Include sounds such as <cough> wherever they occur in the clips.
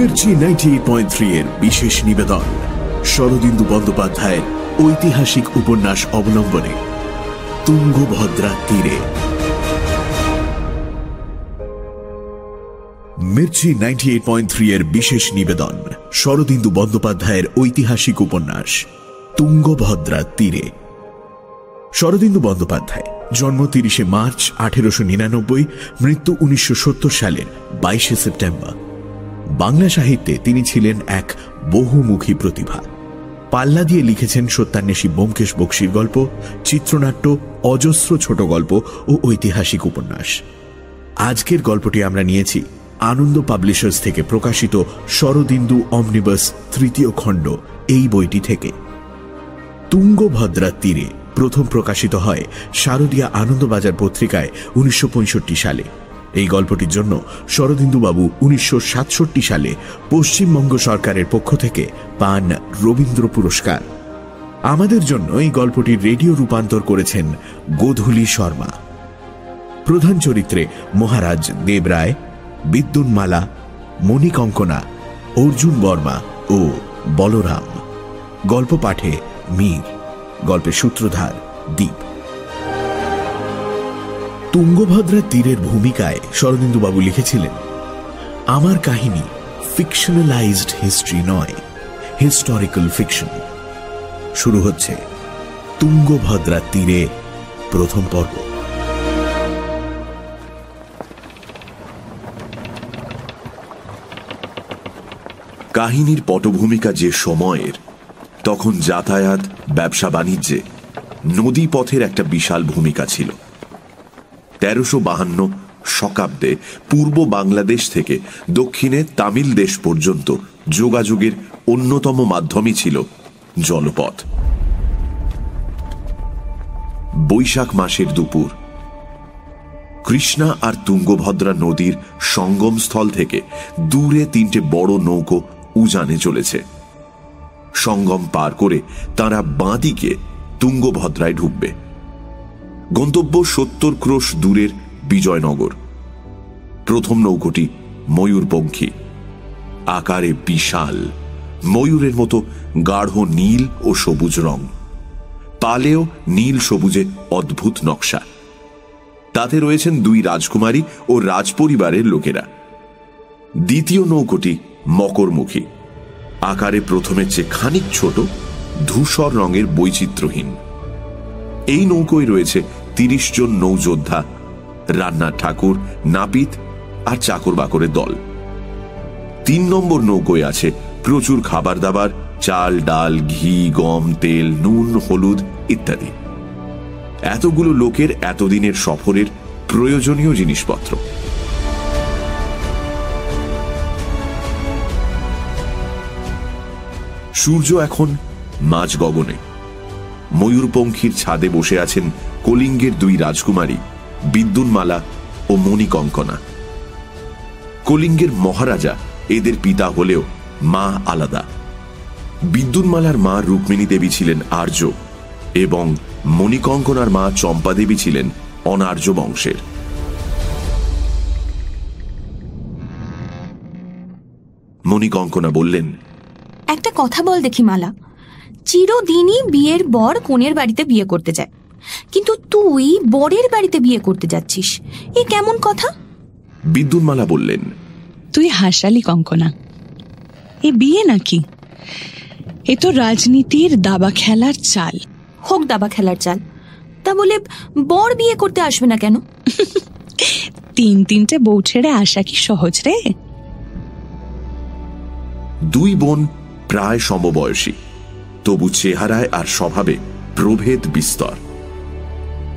Mirchi ninety এর বিশেষ নিবেদন। শরদিন্দু বন্দ্যোপাধ্যায়ের ঐতিহাসিক উপন্যাস অবলম্বনে তুঙ্গভদ্রা তীরে। Mirchi ninety eight point three এর বিশেষ নিবেদন, শরদিন্দু বন্দ্যোপাধ্যায়ের ঐতিহাসিক উপন্যাস, তুঙ্গভদ্রা তীরে। শরদিন্দু বন্দ্যোপাধ্যায়, জন্ম তিরিশে মার্চ আঠেরোশো নিরানব্বই, মৃত্যু উনিশশো সত্তর সালের বাইশে সেপ্টেম্বর। বাংলা সাহিত্যে তিনি ছিলেন এক বহুমুখী প্রতিভা। পাল্লা দিয়ে লিখেছেন সত্যান্বেষী বোমকেশ বক্সির গল্প, চিত্রনাট্য, অজস্র ছোট গল্প ও ঐতিহাসিক উপন্যাস। আজকের গল্পটি আমরা নিয়েছি আনন্দ পাবলিশার্স থেকে প্রকাশিত শরদিন্দু অমনিবাস তৃতীয় খণ্ড, এই বইটি থেকে। তুঙ্গভদ্রার তীরে প্রথম প্রকাশিত হয় শারদীয়া আনন্দবাজার পত্রিকায় উনিশশো পঁয়ষট্টি সালে। এই গল্পটির জন্য শরদিন্দুবাবু উনিশশো সাতষট্টি সালে পশ্চিমবঙ্গ সরকারের পক্ষ থেকে পান রবীন্দ্র পুরস্কার। আমাদের জন্য এই গল্পটির রেডিও রূপান্তর করেছেন গোধূলি শর্মা। প্রধান চরিত্রে মহারাজ দেবরায়, বিদ্যুন্মালা মণিকঙ্কনা অর্জুন বর্মা ও বলরাম। গল্প পাঠে মীর, গল্পের সূত্রধার দ্বীপ তুঙ্গভদ্রা তীরের ভূমিকায় শরদিন্দুবাবু লিখেছিলেন, আমার কাহিনী ফিকশনালাইজড হিস্ট্রি নয় হিস্টোরিক্যাল ফিকশন শুরু হচ্ছে তুঙ্গভদ্রা তীরে প্রথম পর্ব। কাহিনীর পটভূমিকা যে সময়ের, তখন যাতায়াত ব্যবসা বাণিজ্যে নদী পথের একটা বিশাল ভূমিকা ছিল। তেরোশো বাহান্ন শকাব্দে পূর্ব বাংলাদেশ থেকে দক্ষিণে তামিল দেশ পর্যন্ত যোগাযোগের অন্যতম মাধ্যমই ছিল জলপথ। বৈশাখ মাসের দুপুর। কৃষ্ণা আর তুঙ্গভদ্রা নদীর সঙ্গমস্থল থেকে দূরে তিনটে বড় নৌকো উজানে চলেছে। সঙ্গম পার করে তারা বাঁদিকে তুঙ্গভদ্রায় ঢুকবে। গন্তব্য সত্তর ক্রোশ দূরের বিজয়নগর। প্রথম নৌকোটি ময়ূরপঙ্খী। আকারে বিশাল। ময়ূরের মতো গাঢ় নীল ও সবুজ রং। পালেও নীল সবুজে অদ্ভুত নকশা। তাতে রয়েছেন দুই রাজকুমারী ও রাজপরিবারের লোকেরা। দ্বিতীয় নৌকোটি মকরমুখী। আকারে প্রথমের চেয়ে খানিক ছোট, ধূসর রঙের বৈচিত্র্যহীন। এই নৌকোয় রয়েছে তিরিশ জন নৌযোদ্ধা রান্নার ঠাকুর, নাপিত আর চাকর বাকরের দল। তিন নম্বর নৌকোয় আছে প্রচুর খাবার দাবার, চাল, ডাল, ঘি, গম, তেল, নুন, হলুদ ইত্যাদি। এতগুলো লোকের এতদিনের সফরের প্রয়োজনীয় জিনিসপত্র। সূর্য এখন মাঝ গগনে ময়ূরপঙ্খীর ছাদে বসে আছেন কলিঙ্গের দুই রাজকুমারী, বিদ্যুন্মালা ও মণিকঙ্কনা। কলিঙ্গের মহারাজা এদের পিতা হলেও মা আলাদা। বিদ্যুন্মালার মা রুক্মিণী দেবী ছিলেন আর্য এবং মণিকঙ্কনার মা চম্পা দেবী ছিলেন অনার্য বংশের। মণিকঙ্কনা বললেন, একটা কথা বল দেখি মালা। চিরদিনই বিয়ের বর কনের বাড়িতে বিয়ে করতে যায়। কিন্তু তুই বরের বাড়িতে বিয়ে করতে যাচ্ছিস। এ কেমন কথা? বিদ্যুন্মালা বললেন তুই হাসালি কঙ্কনা। এ বিয়ে নাকি? এ তো রাজনীতির দাবা খেলার চাল। হোক দাবা খেলার চাল। তা বলে বর বিয়ে করতে আসবে না কেন? তিন তিনটে বউ ছেড়ে আসা কি সহজ রে? দুই বোন প্রায় সমবয়সী তবু চেহারায় আর স্বভাবে প্রভেদ বিস্তর।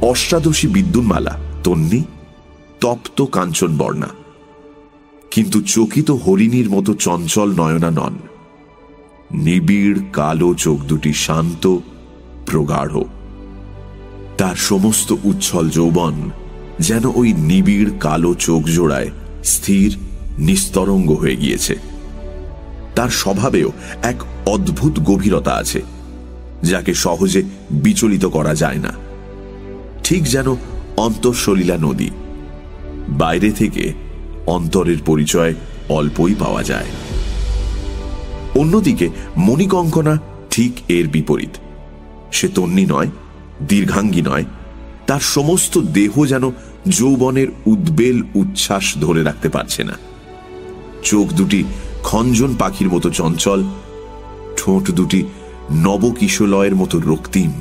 অষ্টাদশী বিদ্যুন্মালা, তন্নি, তপ্ত কাঞ্চন বর্ণা কিন্তু চকিত হরিণীর মতো চঞ্চল নয়না নন। নিবিড় কালো চোখ দুটি শান্ত, প্রগাঢ়। তার সমস্ত উচ্ছল যৌবন যেন ওই নিবিড় কালো চোখ জোড়ায় স্থির, নিস্তরঙ্গ হয়ে গিয়েছে। তার স্বভাবেও এক অদ্ভুত গভীরতা আছে, যাকে সহজে বিচলিত করা যায় না। ঠিক যেন অন্তঃসলীলা নদী। বাইরে থেকে অন্তরের পরিচয় অল্পই পাওয়া যায়। অন্যদিকে মণিকঙ্কনা ঠিক এর বিপরীত। সে তন্নি নয়, দীর্ঘাঙ্গী নয়, তার সমস্ত দেহ যেন যৌবনের উদ্বেল উচ্ছ্বাস ধরে রাখতে পারছে না। চোখ দুটি খঞ্জন পাখির মতো চঞ্চল, ঠোঁট দুটি নবকিশলয়ের মতো রক্তিম।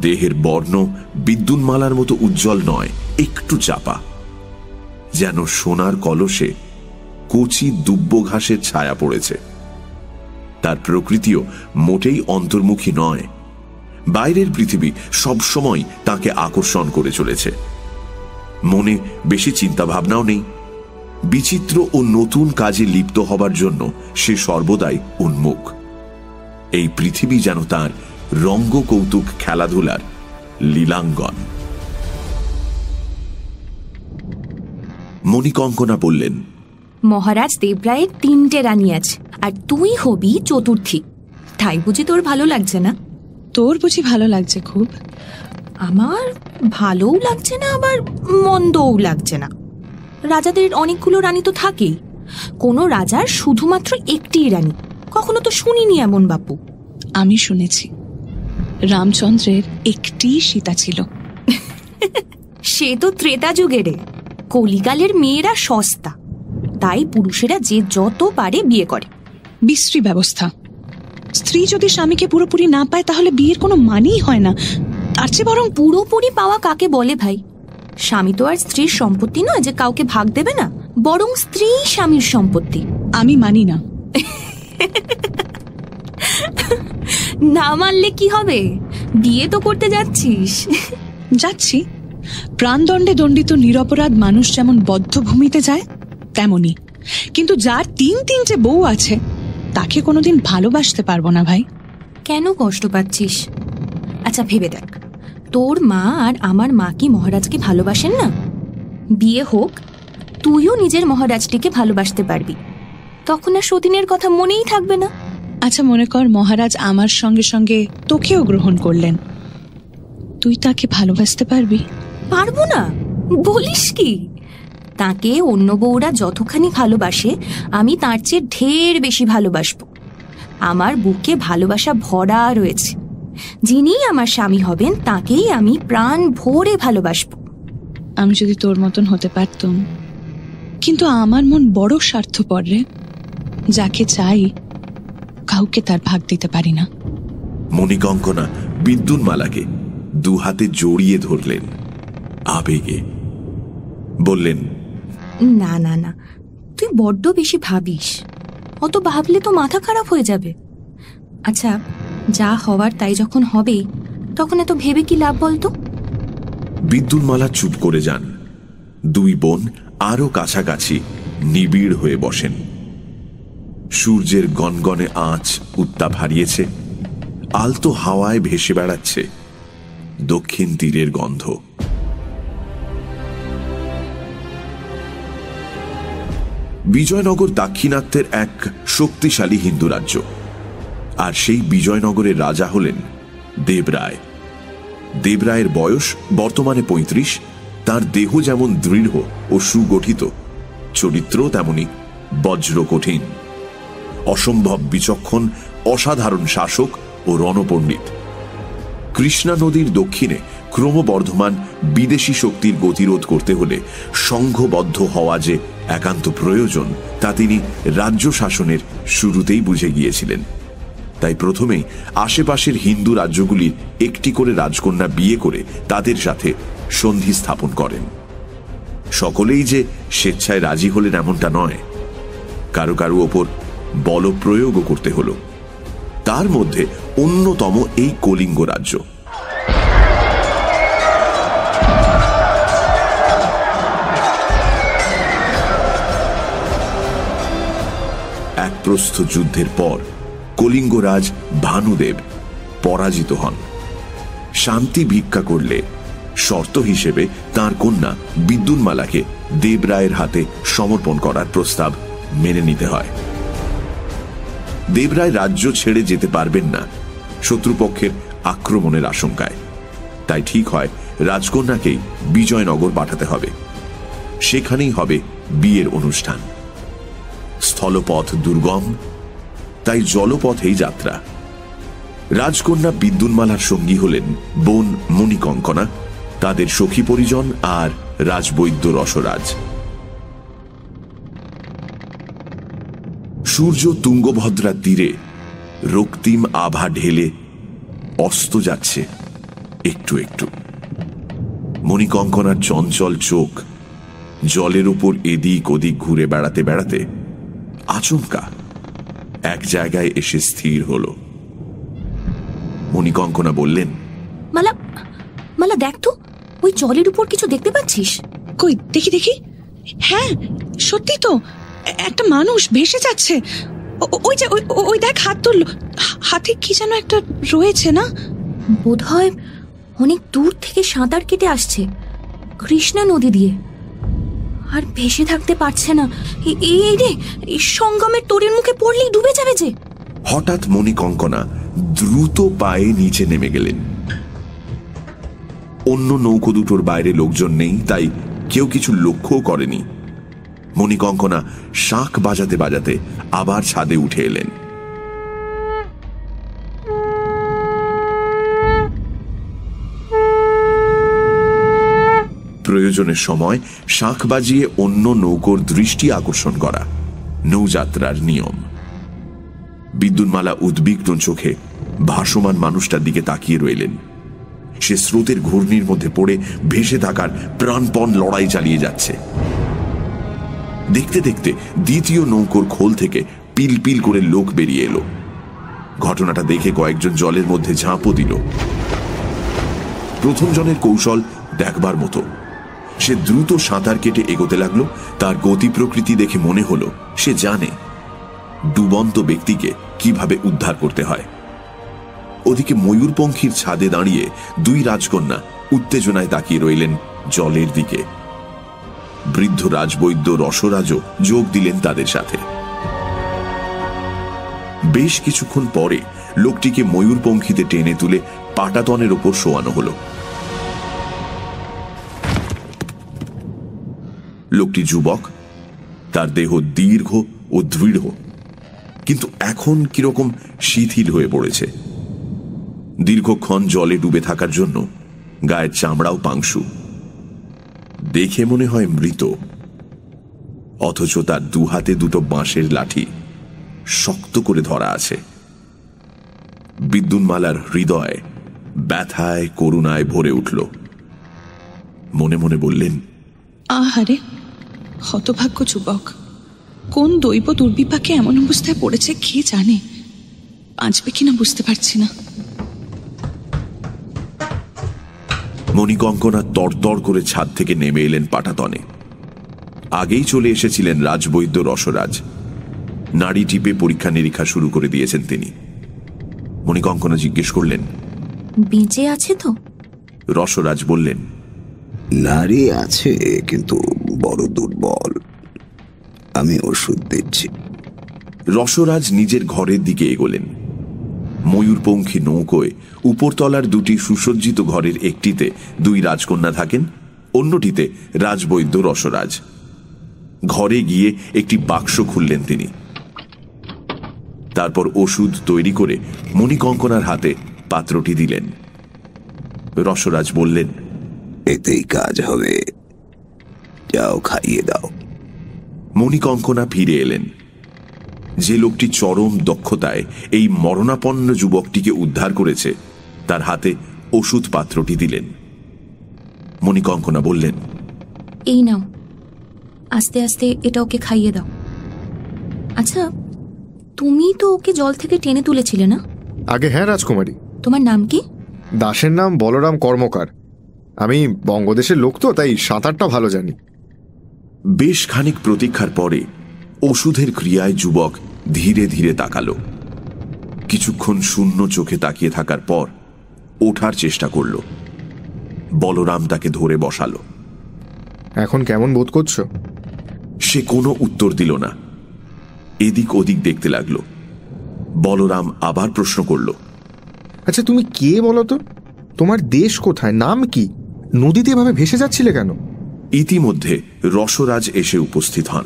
দেহের বর্ণ বিদ্যুন্মালার মতো উজ্জ্বল নয়, একটু চাপা। যেন সোনার কলসে কচি দুব্য ঘাসের ছায়া পড়েছে। তার প্রকৃতিও মোটেই অন্তর্মুখী নয়। বাইরের পৃথিবী সবসময় তাকে আকর্ষণ করে চলেছে। মনে বেশি চিন্তা ভাবনাও নেই। বিচিত্র ও নতুন কাজে লিপ্ত হবার জন্য সে সর্বদাই উন্মুখ। এই পৃথিবী যেন তার রঙ্গ কৌতুক খেলাধুলার লীলাঙ্গন। মণিকঙ্কনা বললেন মহারাজ দেবরায়ের তিনটে রানী আছে আর তুই হবি চতুর্থী। তাই বুঝি তোর ভালো লাগছে না? তোর বুঝি ভালো লাগছে খুব। আমার ভালোও লাগছে না আবার মন্দও লাগছে না। রাজাদের অনেকগুলো রানী তো থাকেই। কোনো রাজার শুধুমাত্র একটিই রানী। কখনো তো শুনিনি এমন বাপু। আমি শুনেছি। রামচন্দ্রের একটি সীতা ছিল। সে তো ত্রেতা যুগেরে কলিকালের মেয়েরা সস্তা। তাই পুরুষেরা যে যত পারে বিয়ে করে। বিশ্রী ব্যবস্থা। স্ত্রী যদি স্বামীকে পুরোপুরি না পায় তাহলে বিয়ের কোনো মানেই হয় না। তার চেয়ে বরং পুরোপুরি পাওয়া কাকে বলে ভাই? স্বামী তো আর স্ত্রীর সম্পত্তি নয় যে কাউকে ভাগ দেবে না। বরং স্ত্রী স্বামীর সম্পত্তি। আমি মানি না। <laughs> না মানলে কি হবে? বিয়ে তো করতে যাচ্ছিস। যাচ্ছি। প্রাণদণ্ডে দণ্ডিত নিরপরাধ মানুষ যেমন বদ্ধভূমিতে যায় তেমনি। কিন্তু যার তিন তিনটে বউ আছে তাকে কোনোদিন ভালোবাসতে পারব না ভাই। কেন কষ্ট পাচ্ছিস? আচ্ছা ভেবে দেখ। তোর মা আর আমার মা কি মহারাজকে ভালোবাসেন না? বিয়ে হোক তুইও নিজের মহারাজটিকে ভালোবাসতে পারবি। তখন আর সতীনের কথা মনেই থাকবে না। আচ্ছা মনে কর মহারাজ আমার সঙ্গে সঙ্গে তোকেও গ্রহণ করলেন। তুই তাকে ভালোবাসতে পারবি? পারব না। বলিস কি? তাকে অন্য বউরা যতখানি ভালোবাসে আমি তার চেয়ে ঢের বেশি ভালোবাসবো। আমার বুকে ভালোবাসা ভরা রয়েছে। যিনি আমার স্বামী হবেন তাকেই আমি প্রাণ ভরে ভালোবাসবো। আমি যদি তোর মতন হতে পারতাম। কিন্তু আমার মন বড় স্বার্থপর রে। যাকে চাই কাউকে তার ভাগ দিতে পারি না। মণিকঙ্কনা বিদ্যুন্মালাকে দু হাতে জড়িয়ে ধরলেন। আবেগে বললেন না না না তুই বড্ড বেশি ভাবিস। অত ভাবলে তো মাথা খারাপ হয়ে যাবে। আচ্ছা যা হওয়ার তাই যখন হবে তখন এত ভেবে কি লাভ বলতো? বিদ্যুন্মালা চুপ করে যান। দুই বোন আরও কাছাকাছি নিবিড় হয়ে বসেন। সূর্যের গনগনে আঁচ উত্তাপ হারিয়েছে, আলতো হাওয়ায় ভেসে বেড়াচ্ছে দক্ষিণ তীরের গন্ধ। বিজয়নগর দাক্ষিণাত্যের এক শক্তিশালী হিন্দু রাজ্য, আর সেই বিজয়নগরের রাজা হলেন দেবরায় দেবরায়ের বয়স বর্তমানে ৩৫ তার দেহ যেমন দৃঢ় ও সুগঠিত চরিত্র তেমনি বজ্র কঠিন অসম্ভব বিচক্ষণ, অসাধারণ শাসক ও রণপণ্ডিত। কৃষ্ণা নদীর দক্ষিণে ক্রমবর্ধমান বিদেশি শক্তির গতিরোধ করতে হলে সংঘবদ্ধ হওয়া যে একান্ত প্রয়োজন, তা তিনি রাজ্য শাসনের শুরুতেই বুঝে গিয়েছিলেন। তাই প্রথমেই আশেপাশের হিন্দু রাজ্যগুলির একটি করে রাজকন্যা বিয়ে করে তাদের সাথে সন্ধি স্থাপন করেন। সকলেই যে স্বেচ্ছায় রাজি হলেন এমনটা নয়। কারও কারও ওপর বলপ্রয়োগও করতে হলো। তার মধ্যে অন্যতম এই কলিঙ্গ রাজ্য। এক প্রস্থ যুদ্ধের পর কলিঙ্গরাজ ভানুদেব পরাজিত হন। শান্তি ভিক্ষা করলে শর্ত হিসেবে তার কন্যা বিদ্যুন্মালাকে দেবরায়ের হাতে সমর্পণ করার প্রস্তাব মেনে নিতে হয়। দেবরায় রাজ্য ছেড়ে যেতে পারবেন না, শত্রুপক্ষের আক্রমণের আশঙ্কায়। তাই ঠিক হয়, রাজকন্যাকেই বিজয়নগর পাঠাতে হবে। সেখানেই হবে বিয়ের অনুষ্ঠান। স্থলপথ দুর্গম, তাই জলপথেই যাত্রা। রাজকন্যা বিদ্যুন্মালার সঙ্গী হলেন বোন মণিকঙ্কনা, তাদের সখী পরিজন আর রাজবৈদ্য রসরাজ। সূর্য তুঙ্গভদ্রার তীরে রক্তিম আভা ঢেলে অস্ত যাচ্ছে একটু একটু। মণিকঙ্কনার চঞ্চল চোখ জলের উপর এদিক ওদিক ঘুরে বেড়াতে বেড়াতে আচমকা এক জায়গায় এসে স্থির হল। মণিকঙ্কনা বললেন মালা মালা দেখ তো ওই জলের উপর কিছু দেখতে পাচ্ছিস? কই দেখি দেখি। হ্যাঁ সত্যি তো। একটা মানুষ ভেসে যাচ্ছে। ওই যে ওই- ওই দেখ হাত তুললো। হাতে কি যেন একটা রয়েছে না? বোধহয় অনেক দূর থেকে সাঁতার কেটে আসছে কৃষ্ণা নদী দিয়ে। আর ভেসে থাকতে পারছে না। এই রে এই সঙ্গমের তোরের মুখে পড়লেই ডুবে যাবে যে। হঠাৎ মণিকঙ্কনা দ্রুত পায়ে নিচে নেমে গেলেন। অন্য নৌকো দুটোর বাইরে লোকজন নেই তাই কেউ কিছু লক্ষ্যও করেনি। মণিকঙ্কনা শাঁখ বাজাতে বাজাতে আবার ছাদে উঠে এলেন। প্রয়োজনের সময় শাঁখ বাজিয়ে অন্য নৌকোর দৃষ্টি আকর্ষণ করা নৌযাত্রার নিয়ম। বিদ্যুন্মালা উদ্বিগ্ন চোখে ভাসমান মানুষটার দিকে তাকিয়ে রইলেন। সে স্রোতের ঘূর্ণির মধ্যে পড়ে ভেসে থাকার প্রাণপণ লড়াই চালিয়ে যাচ্ছে। দেখতে দেখতে দ্বিতীয় নৌকোর খোল থেকে পিল পিল করে লোক বেরিয়ে এলো। ঘটনাটা দেখে কয়েকজন জলের মধ্যে ঝাঁপও দিল। প্রথম জনের কৌশল দেখবার মতো। সে দ্রুত সাঁতার কেটে এগোতে লাগল, তার গতি প্রকৃতি দেখে মনে হলো, সে জানে ডুবন্ত ব্যক্তিকে কীভাবে উদ্ধার করতে হয়। ওদিকে ময়ূরপঙ্খীর ছাদে দাঁড়িয়ে দুই রাজকন্যা উত্তেজনায় তাকিয়ে রইলেন জলের দিকে। বৃদ্ধ রাজবৈদ্য রসরাজও যোগ দিলেন তাদের সাথে। বেশ কিছুক্ষণ পরে লোকটিকে ময়ূরপঙ্খীতে টেনে তুলে পাটাতনের ওপর শোয়ানো হলো। লোকটি যুবক, তার দেহ দীর্ঘ ও দৃঢ়, কিন্তু এখন কীরকম শিথিল হয়ে পড়েছে। দীর্ঘক্ষণ জলে ডুবে থাকার জন্য গায়ের চামড়াও পাংশু। দেখে মনে হয় মৃত। অথচ তার দুহাতে দুটো বাঁশের লাঠি শক্ত করে ধরা আছে। বিদ্যুন্মালার হৃদয় ব্যথায়, করুণায় ভরে উঠল। মনে মনে বললেন, আহারে, হতভাগ্য যুবক। কোন দৈব দুর্বিপাকে এমন অবস্থায় পড়েছে কে জানে? বাঁচবে কিনা বুঝতে পারছি না। মণিকঙ্কনা তরতর করে ছাদ থেকে নেমে এলেন পাটাতনে। আগেই চলে এসেছিলেন রাজবৈদ্য রসরাজ। নাড়ি টিপে পরীক্ষা নিরীক্ষা শুরু করে দিয়েছেন তিনি। মণিকঙ্কনা জিজ্ঞেস করলেন বেঁচে আছে তো? রসরাজ বললেন নারী আছে কিন্তু বড় দুর্বল। আমি ওষুধ দিচ্ছি। রসরাজ নিজের ঘরের দিকে এগোলেন। ময়ূরপঙ্খী নৌকোয় উপরতলার দুটি সুসজ্জিত ঘরের একটিতে দুই রাজকন্যা থাকেন অন্যটিতে রাজবৈদ্য রসরাজ। ঘরে গিয়ে একটি বাক্স খুললেন তিনি। তারপর ওষুধ তৈরি করে মণিকঙ্কনার হাতে পাত্রটি দিলেন। রসরাজ বললেন এতেই কাজ হবে। যাও খাইয়ে দাও। মণিকঙ্কনা ফিরে এলেন। যে লোকটি চরম দক্ষতায় এই মরণাপন্ন যুবকটিকে উদ্ধার করেছে তার হাতে ওষুধ পাত্রটি দিলেন। মণিকঙ্কনা বললেন এই নাও। আস্তে আস্তে এটা ওকে খাইয়ে দাও। আচ্ছা তুমি তো ওকে জল থেকে টেনে তুলেছিলে না? আগে হ্যাঁ রাজকুমারী। তোমার নাম কি? দাসের নাম বলরাম কর্মকার। আমি বঙ্গদেশের লোক তো তাই সাঁতারটা ভালো জানি। বেশ খানিক প্রতীক্ষার পরে ওষুধের ক্রিয়ায় যুবক ধীরে ধীরে তাকাল। কিছুক্ষণ শূন্য চোখে তাকিয়ে থাকার পর ওঠার চেষ্টা করল। বলরাম তাকে ধরে বসালো। এখন কেমন বোধ করছ? সে কোনো উত্তর দিল না। এদিক ওদিক দেখতে লাগল। বলরাম আবার প্রশ্ন করল। আচ্ছা তুমি কে বলো তো? তোমার দেশ কোথায়? নাম কি? নদীতে এভাবে ভেসে যাচ্ছিলে কেন? ইতিমধ্যে রসরাজ এসে উপস্থিত হন।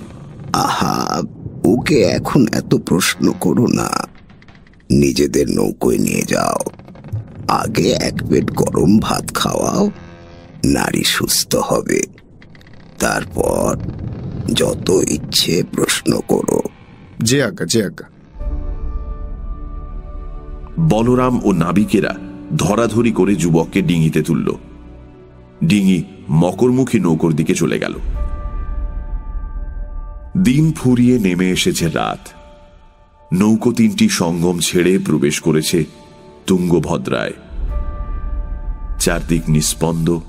আহা ওকে এখন এত প্রশ্ন করো না। নিজেদের নৌকোয় নিয়ে যাও। আগে এক পেট গরম ভাত খাওয়াও নারী সুস্থ হবে। তারপর যত ইচ্ছে প্রশ্ন করো। যে আজ্ঞা যে আজ্ঞা। বলরাম ও নাবিকেরা ধরাধরি করে যুবককে ডিঙিতে তুলল। ডিঙি মকরমুখী নৌকোর দিকে চলে গেল। দিন ফুরিয়ে নেমে এসেছে রাত। নৌকো তিনটি সঙ্গম ছেড়ে প্রবেশ করেছে তুঙ্গভদ্রায়। চারদিক নিস্পন্দ,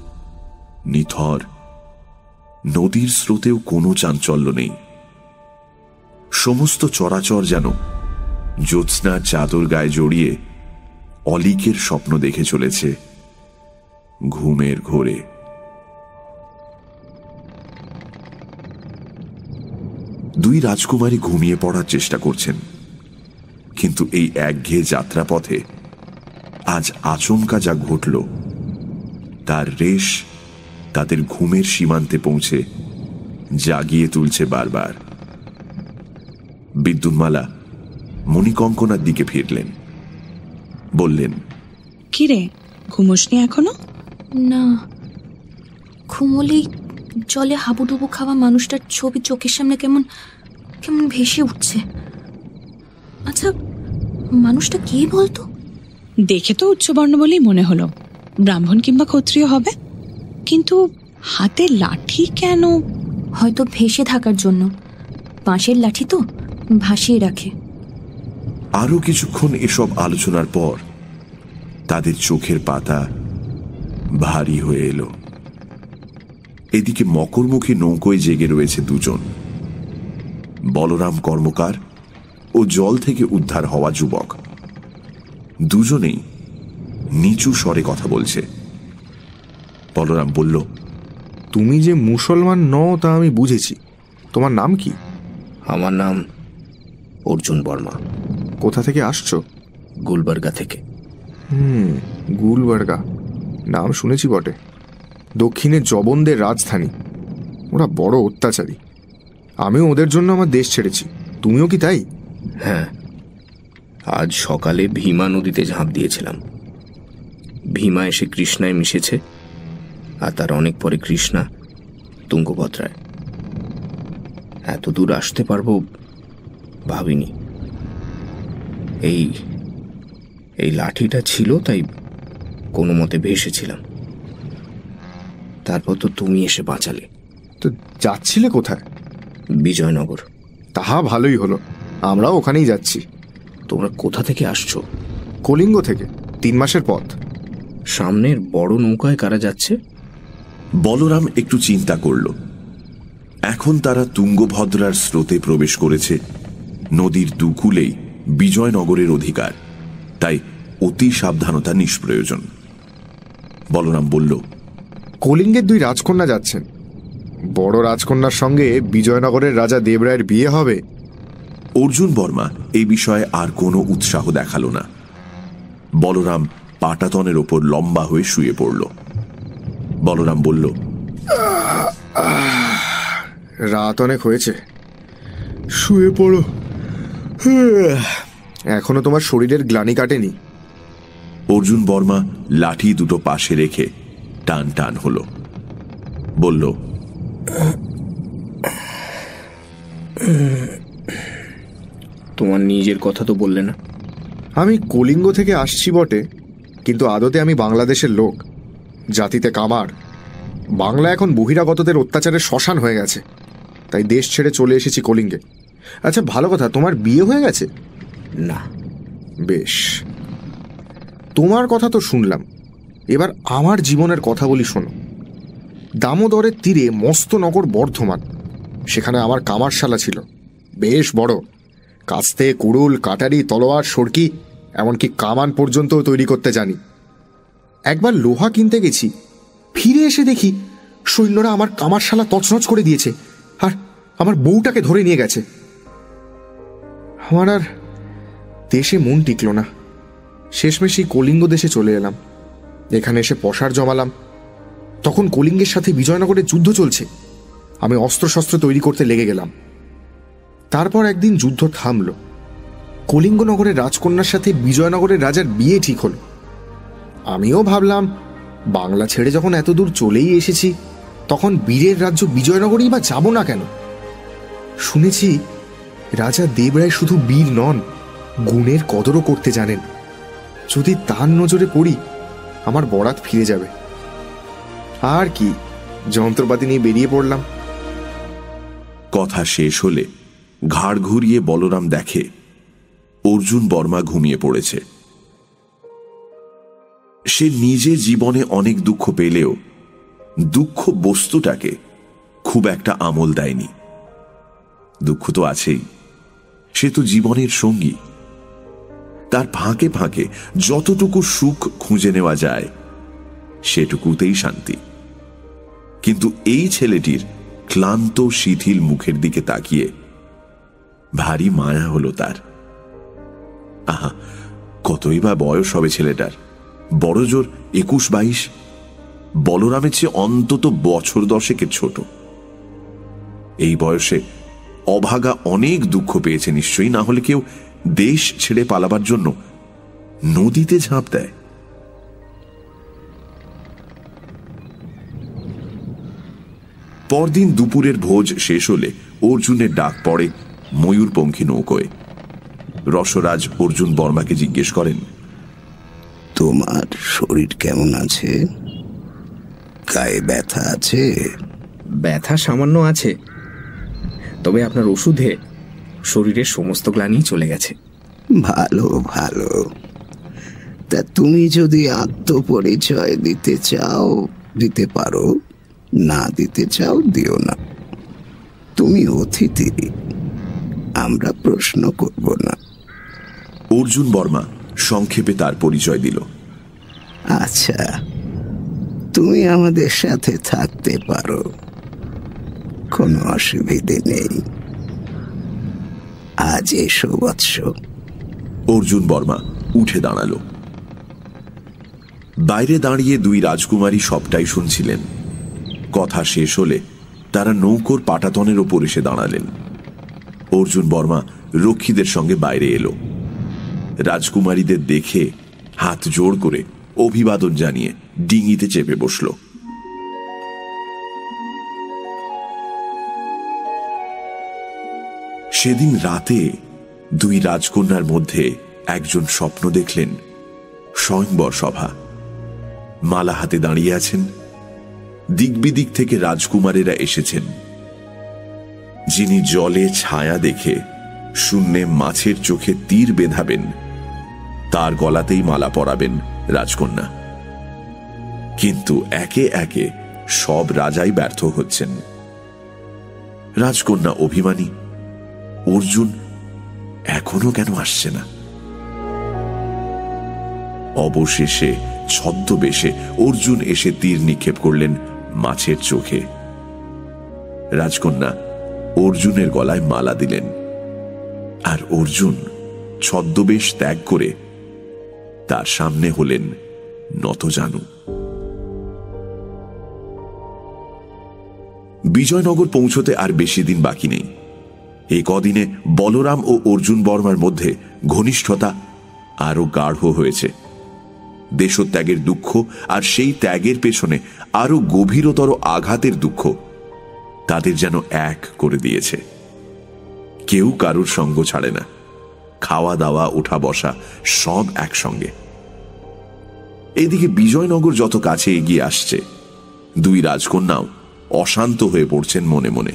নিথর। নদীর স্রোতেও কোনো চাঞ্চল্য নেই। সমস্ত চরাচর যেন জ্যোৎস্নার চাদর গায়ে জড়িয়ে অলিকের স্বপ্ন দেখে চলেছে। ঘুমের ঘোরে। দুই রাজকুমারী ঘুমিয়ে পড়ার চেষ্টা করছেন। কিন্তু এই একঘেয়ে যাত্রাপথে আজ আচমকা যা ঘটল তার রেশ তাদের ঘুমের সীমান্তে পৌঁছে জাগিয়ে তুলছে বারবার। বিদ্যুৎমালা মণিকঙ্কনার দিকে ফিরলেন। বললেন কিরে ঘুমোসনি এখনও? না ঘুমোলেই জলে হাবুডুবু খাওয়া মানুষটার ছবি চোখের সামনে কেমন কেমন ভেসে উঠছে। আচ্ছা মানুষটা কে বলতো? দেখে তো উচ্চবর্ণ বলেই মনে হলো। ব্রাহ্মণ কিংবা ক্ষত্রিয় হবে। কিন্তু হাতে লাঠি কেন? হয়তো ভেসে থাকার জন্য। বাঁশের লাঠি তো ভাসিয়ে রাখে। আরও কিছুক্ষণ এসব আলোচনার পর তাদের চোখের পাতা ভারী হয়ে এলো। এদিকে মকরমুখী নৌকোয় জেগে রয়েছে দুজন। বলরাম কর্মকার ও জল থেকে উদ্ধার হওয়া যুবক। দুজনেই নিচু স্বরে কথা বলছে। বলরাম বলল তুমি যে মুসলমান নও তা আমি বুঝেছি। তোমার নাম কি? আমার নাম অর্জুন বর্মা। কোথা থেকে আসছো? গুলবার্গা থেকে। হুম গুলবার্গা। নাম শুনেছি বটে। দক্ষিণে জবনদের রাজধানী। ওরা বড় অত্যাচারী। আমিও ওদের জন্য আমার দেশ ছেড়েছি। তুমিও কি তাই? হ্যাঁ। আজ সকালে ভীমা নদীতে ঝাঁপ দিয়েছিলাম। ভীমা এসে কৃষ্ণায় মিশেছে, আর তার অনেক পরে কৃষ্ণা তুঙ্গভদ্রায়। এত দূর আসতে পারব ভাবিনি। এই এই লাঠিটা ছিল, তাই কোনো মতে ভেসেছিলাম। তারপর তো তুমি এসে বাঁচালে। তো যাচ্ছিলে কোথায়? বিজয়নগর। তাহা ভালোই হলো। আমরাও ওখানেই যাচ্ছি। তোমরা কোথা থেকে আসছো? কলিঙ্গ থেকে তিন মাসের পথ। সামনের বড় নৌকায় কারা যাচ্ছে? বলরাম একটু চিন্তা করল। এখন তারা তুঙ্গভদ্রার স্রোতে প্রবেশ করেছে। নদীর দুকুলেই বিজয়নগরের অধিকার। তাই অতি সাবধানতা নিষ্প্রয়োজন। বলরাম বলল কলিঙ্গের দুই রাজকন্যা যাচ্ছেন। বড় রাজকন্যার সঙ্গে বিজয়নগরের রাজা দেবরায়ের বিয়ে হবে। অর্জুন বর্মা এই বিষয়ে আর কোনো উৎসাহ দেখাল না। বলরাম পাটাতনের ওপর লম্বা হয়ে শুয়ে পড়ল। বলরাম বলল রাত অনেক হয়েছে। শুয়ে পড়ো। এখনও তোমার শরীরের গ্লানি কাটেনি। অর্জুন বর্মা লাঠি দুটো পাশে রেখে টান টান হলো। বলল তোমার নিজের কথা তো বললে না। আমি কলিঙ্গ থেকে আসছি বটে কিন্তু আদতে আমি বাংলাদেশের লোক জাতিতে কামার। বাংলা এখন বহিরাগতদের অত্যাচারে শ্মশান হয়ে গেছে তাই দেশ ছেড়ে চলে এসেছি কলিঙ্গে। আচ্ছা ভালো কথা তোমার বিয়ে হয়ে গেছে? না। বেশ। তোমার কথা তো শুনলাম এবার আমার জীবনের কথা বলি শোনো। দামোদরের তীরে মস্তনগর বর্ধমান। সেখানে আমার কামারশালা ছিল। বেশ বড়। কাস্তে, কুড়ুল, কাটারি, তলোয়ার, সরকি, এমনকি কামান পর্যন্ত তৈরি করতে জানি। একবার লোহা কিনতে গেছি। ফিরে এসে দেখি সৈন্যরা আমার কামারশালা তছনছ করে দিয়েছে আর আমার বউটাকে ধরে নিয়ে গেছে। আমার আর দেশে মন টিকল না। শেষমেশই কলিঙ্গ দেশে চলে এলাম। এখানে এসে পশার জমালাম। তখন কলিঙ্গের সাথে বিজয়নগরের যুদ্ধ চলছে। আমি অস্ত্রশস্ত্র তৈরি করতে লেগে গেলাম। তারপর একদিন যুদ্ধ থামল। কলিঙ্গনগরের রাজকন্যার সাথে বিজয়নগরের রাজার বিয়ে ঠিক হলো। আমিও ভাবলাম, বাংলা ছেড়ে যখন এত দূর চলেই এসেছি, তখন বীরের রাজ্য বিজয়নগরেই বা যাব না কেন? শুনেছি, রাজা দেবরায় শুধু বীর নন, গুণের কদরও করতে জানেন। যদি তার নজরে পড়ি আমার বরাত ফিরে যাবে। আর কি, যন্ত্রপাতি নিয়ে বেরিয়ে পড়লাম। কথা শেষ হলে ঘাড় ঘুরিয়ে বলরাম দেখে, অর্জুন বর্মা ঘুমিয়ে পড়েছে। সে নিজে জীবনে অনেক দুঃখ পেলেও দুঃখ বস্তুটাকে খুব একটা আমল দেয়নি। দুঃখ তো আছেই, সে তো জীবনের সঙ্গী। তার ফাঁকে ফাঁকে যতটুকু সুখ খুঁজে নেওয়া যায়, সেটুকুতেই শান্তি। কিন্তু এই ছেলেটির ক্লান্ত শিথিল মুখের দিকে তাকিয়ে ভারী মায়া হলো তার। আহা, কতই বা বয়স হবে ছেলেটার? বড় জোর একুশ বাইশ? বলরামের চেয়ে অন্তত বছর দশেকের ছোট। এই বয়সে অভাগা অনেক দুঃখ পেয়েছে নিশ্চয়ই, না হলে কেউ দেশ ছেড়ে পালাবার জন্য নদীতে ঝাঁপ দেয়। পরদিন দুপুরের ভোজ শেষ হলে অর্জুনের ডাক পড়ে ময়ূরপঙ্খী নৌকোয়। রসরাজ অর্জুন বর্মাকে জিজ্ঞেস করেন তোমার শরীর কেমন আছে? গায়ে ব্যথা আছে? ব্যথা সামান্য আছে তবে আপনার ওষুধে শরীরের সমস্ত গ্লানি চলে গেছে। ভালো ভালো। তা তুমি যদি আত্মপরিচয় দিতে চাও দিতে পারো। না দিতে চাও দিও না। তুমি অতিথি। আমরা প্রশ্ন করব না। অর্জুন বর্মা সংক্ষেপে তার পরিচয় দিল। আচ্ছা। তুমি আমাদের সাথে থাকতে পারো। কোনো অসুবিধে নেই। আজ এসো, বৎস। অর্জুন বর্মা উঠে দাঁড়াল। বাইরে দাঁড়িয়ে দুই রাজকুমারী সবটাই শুনছিলেন। কথা শেষ হলে তারা নৌকোর পাটাতনের ওপর এসে দাঁড়ালেন। অর্জুন বর্মা রক্ষীদের সঙ্গে বাইরে এলো। রাজকুমারীদের দেখে হাত জোড় করে অভিবাদন জানিয়ে ডিঙিতে চেপে বসল। সেদিন রাতে দুই রাজকন্যার মধ্যে একজন স্বপ্ন দেখলেন, স্বয়ংবর সভা। মালা হাতে দাঁড়িয়ে আছেন, দিকবিদিক থেকে রাজকুমারেরা এসেছেন। যিনি জলে ছায়া দেখে শূন্যে মাছের চোখে তীর বেঁধাবেন, তার গলাতেই মালা পরাবেন রাজকন্যা। কিন্তু একে একে সব রাজাই ব্যর্থ হচ্ছেন। রাজকন্যা অভিমানী অর্জুন এখনও কেন আসছে না? অবশেষে ছদ্মবেশে অর্জুন এসে তীর নিক্ষেপ করলেন মাছের চোখে। রাজকন্যা অর্জুনের গলায় মালা দিলেন। আর অর্জুন ছদ্মবেশ ত্যাগ করে তার সামনে হলেন নতজানু। বিজয়নগর পৌঁছতে আর বেশি দিন বাকি নেই। এই কদিনে বলরাম ও অর্জুন বর্মার মধ্যে ঘনিষ্ঠতা আরও গাঢ় হয়েছে। দেশত্যাগের দুঃখ আর সেই ত্যাগের পেছনে আরও গভীরতর আঘাতের দুঃখ তাদের যেন এক করে দিয়েছে। কেউ কারুর সঙ্গ ছাড়ে না। খাওয়া দাওয়া ওঠা বসা সব একসঙ্গে। এদিকে বিজয়নগর যত কাছে এগিয়ে আসছে, দুই রাজকন্যাও অশান্ত হয়ে পড়ছেন মনে মনে।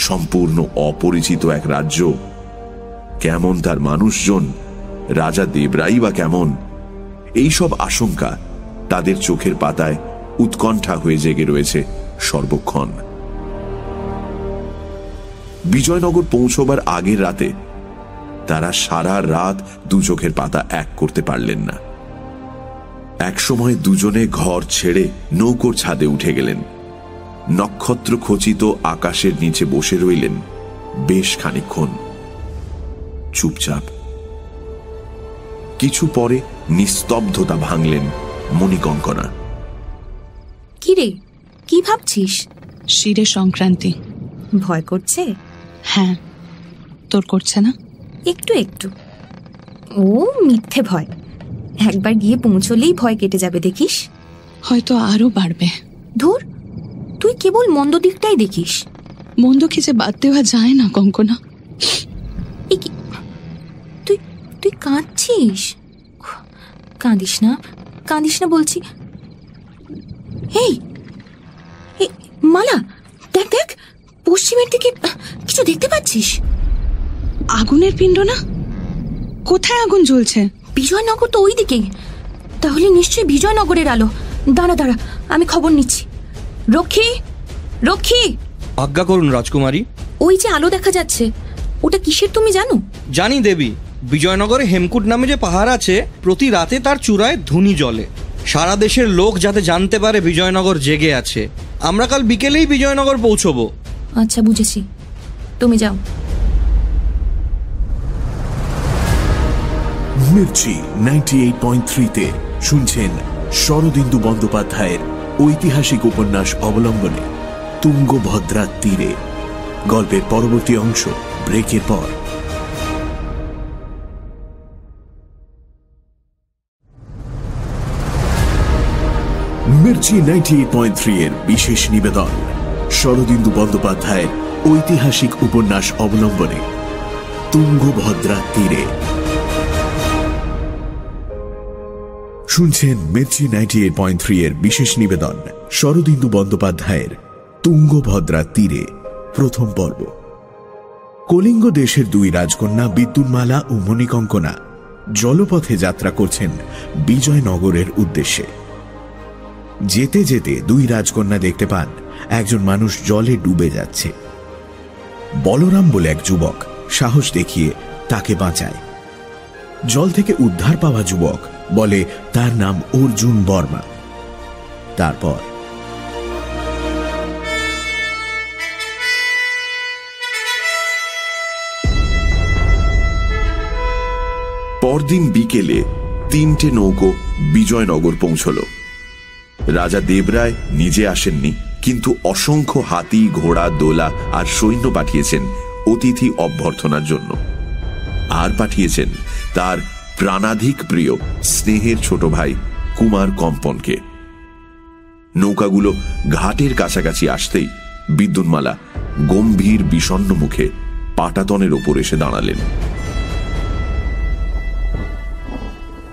সম্পূর্ণ অপরিচিত এক রাজ্য। কেমন তার মানুষজন? রাজা দেবরাই বা কেমন? এইসব আশঙ্কা তাদের চোখের পাতায় উৎকণ্ঠা হয়ে জেগে রয়েছে সর্বক্ষণ। বিজয়নগর পৌঁছবার আগের রাতে তারা সারা রাত দু চোখের পাতা এক করতে পারলেন না। একসময় দুজনে ঘর ছেড়ে নৌকোর ছাদে উঠে গেলেন। নক্ষত্র খচিত আকাশের নিচে বসে রইলেন বেশ খানিক্ষণ চুপচাপ। কিছু পরে নিস্তব্ধতা ভাঙলেন মণিকঙ্কনা। কিরে কি ভাবছিস? শিরে সংক্রান্তি। ভয় করছে? হ্যাঁ। তোর করছে না? একটু একটু। ও মিথ্যে ভয়। একবার গিয়ে পৌঁছলেই ভয় কেটে যাবে দেখিস। হয়তো আরও বাড়বে। ধুর তুই কেবল মন্দ দিকটাই দেখিস। মন্দকে যে বাদ দেওয়া যায় না কঙ্কনা? তুই তুই কাঁদছিস? কাঁদিস না কাঁদিস না বলছি। এই মালা দেখ দেখ পশ্চিমের দিকে কিছু দেখতে পাচ্ছিস? আগুনের পিণ্ড না? কোথায় আগুন জ্বলছে? বিজয়নগর তো ওই দিকেই তাহলে নিশ্চয়ই বিজয়নগরের আলো। দাঁড়া দাঁড়া আমি খবর নিচ্ছি। রক্ষী রক্ষী। আজ্ঞা করুন রাজকুমারী। ওই যে আলো দেখা যাচ্ছে ওটা কিসের তুমি জানো? জানি দেবী বিজয়নগরে হেমকুট নামে যে পাহাড় আছে প্রতি রাতে তার চূড়ায় ধুনি জ্বলে। সারা দেশের লোক যাতে জানতে পারে বিজয়নগর জেগে আছে। আমরা কাল বিকেলেই বিজয়নগর পৌঁছবো। আচ্ছা বুঝেছি। তুমি যাও। মির্চি নাইনটি এইট পয়েন্ট থ্রিতে শুনছেন শরদিন্দু বন্দ্যোপাধ্যায়ের ঐতিহাসিক উপন্যাস অবলম্বনে তুঙ্গভদ্রার তীরে। গল্পের পরবর্তী অংশ ব্রেকের পর। মির্চি নাইনটি পয়েন্ট থ্রি এর বিশেষ নিবেদন, শরদিন্দু বন্দ্যোপাধ্যায়ের ঐতিহাসিক উপন্যাস অবলম্বনে তুঙ্গভদ্রার তীরে। শুনছেন Mirchi ninety eight point three এর বিশেষ নিবেদন, শরদিন্দু বন্দ্যোপাধ্যায়ের তুঙ্গভদ্রা তীরে, প্রথম পর্ব। কলিঙ্গ দেশের দুই রাজকন্যা বিদ্যুন্মালা ও মণিকঙ্কনা জলপথে যাত্রা করছেন বিজয়নগরের উদ্দেশ্যে। যেতে যেতে দুই রাজকন্যা দেখতে পান, একজন মানুষ জলে ডুবে যাচ্ছে। বলরাম বলে এক যুবক সাহস দেখিয়ে তাকে বাঁচায়। জল থেকে উদ্ধার পাওয়া যুবক বলে, তার নাম অর্জুন বর্মা। তারপর পরদিন বিকেলে তিনটে নৌকো বিজয়নগর পৌঁছল। রাজা দেবরায় নিজে আসেননি, কিন্তু অসংখ্য হাতি, ঘোড়া, দোলা আর সৈন্য পাঠিয়েছেন অতিথি অভ্যর্থনার জন্য। আর পাঠিয়েছেন তার প্রাণাধিক প্রিয় স্নেহের ছোট ভাই কুমার কম্পনকে। নৌকাগুলো ঘাটের কাছাকাছি আসতেই বিদ্যুন্মালা গম্ভীর বিষণ্ণ মুখে পাটাতনের ওপর এসে দাঁড়ালেন।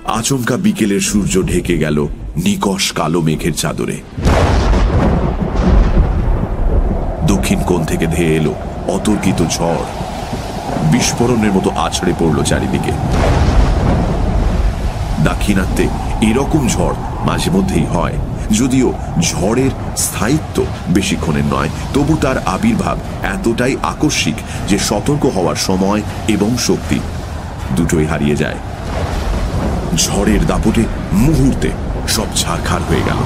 আচমকা বিকেলের সূর্য ঢেকে গেল নিকশ কালো মেঘের চাদরে। দক্ষিণ কোণ থেকে ধেয়ে এলো অতর্কিত ঝড়। বিস্ফোরণের মতো আছড়ে পড়ল চারিদিকে। দাক্ষিণাত্যে এরকম ঝড় মাঝে মধ্যেই হয়। যদিও ঝড়ের স্থায়িত্ব বেশিক্ষণের নয়, তবু তার আবির্ভাব এতটাই আকস্মিক যে সতর্ক হওয়ার সময় এবং শক্তি দুটোই হারিয়ে যায়। ঝড়ের দাপটে মুহূর্তে সব ছারখার হয়ে গেল।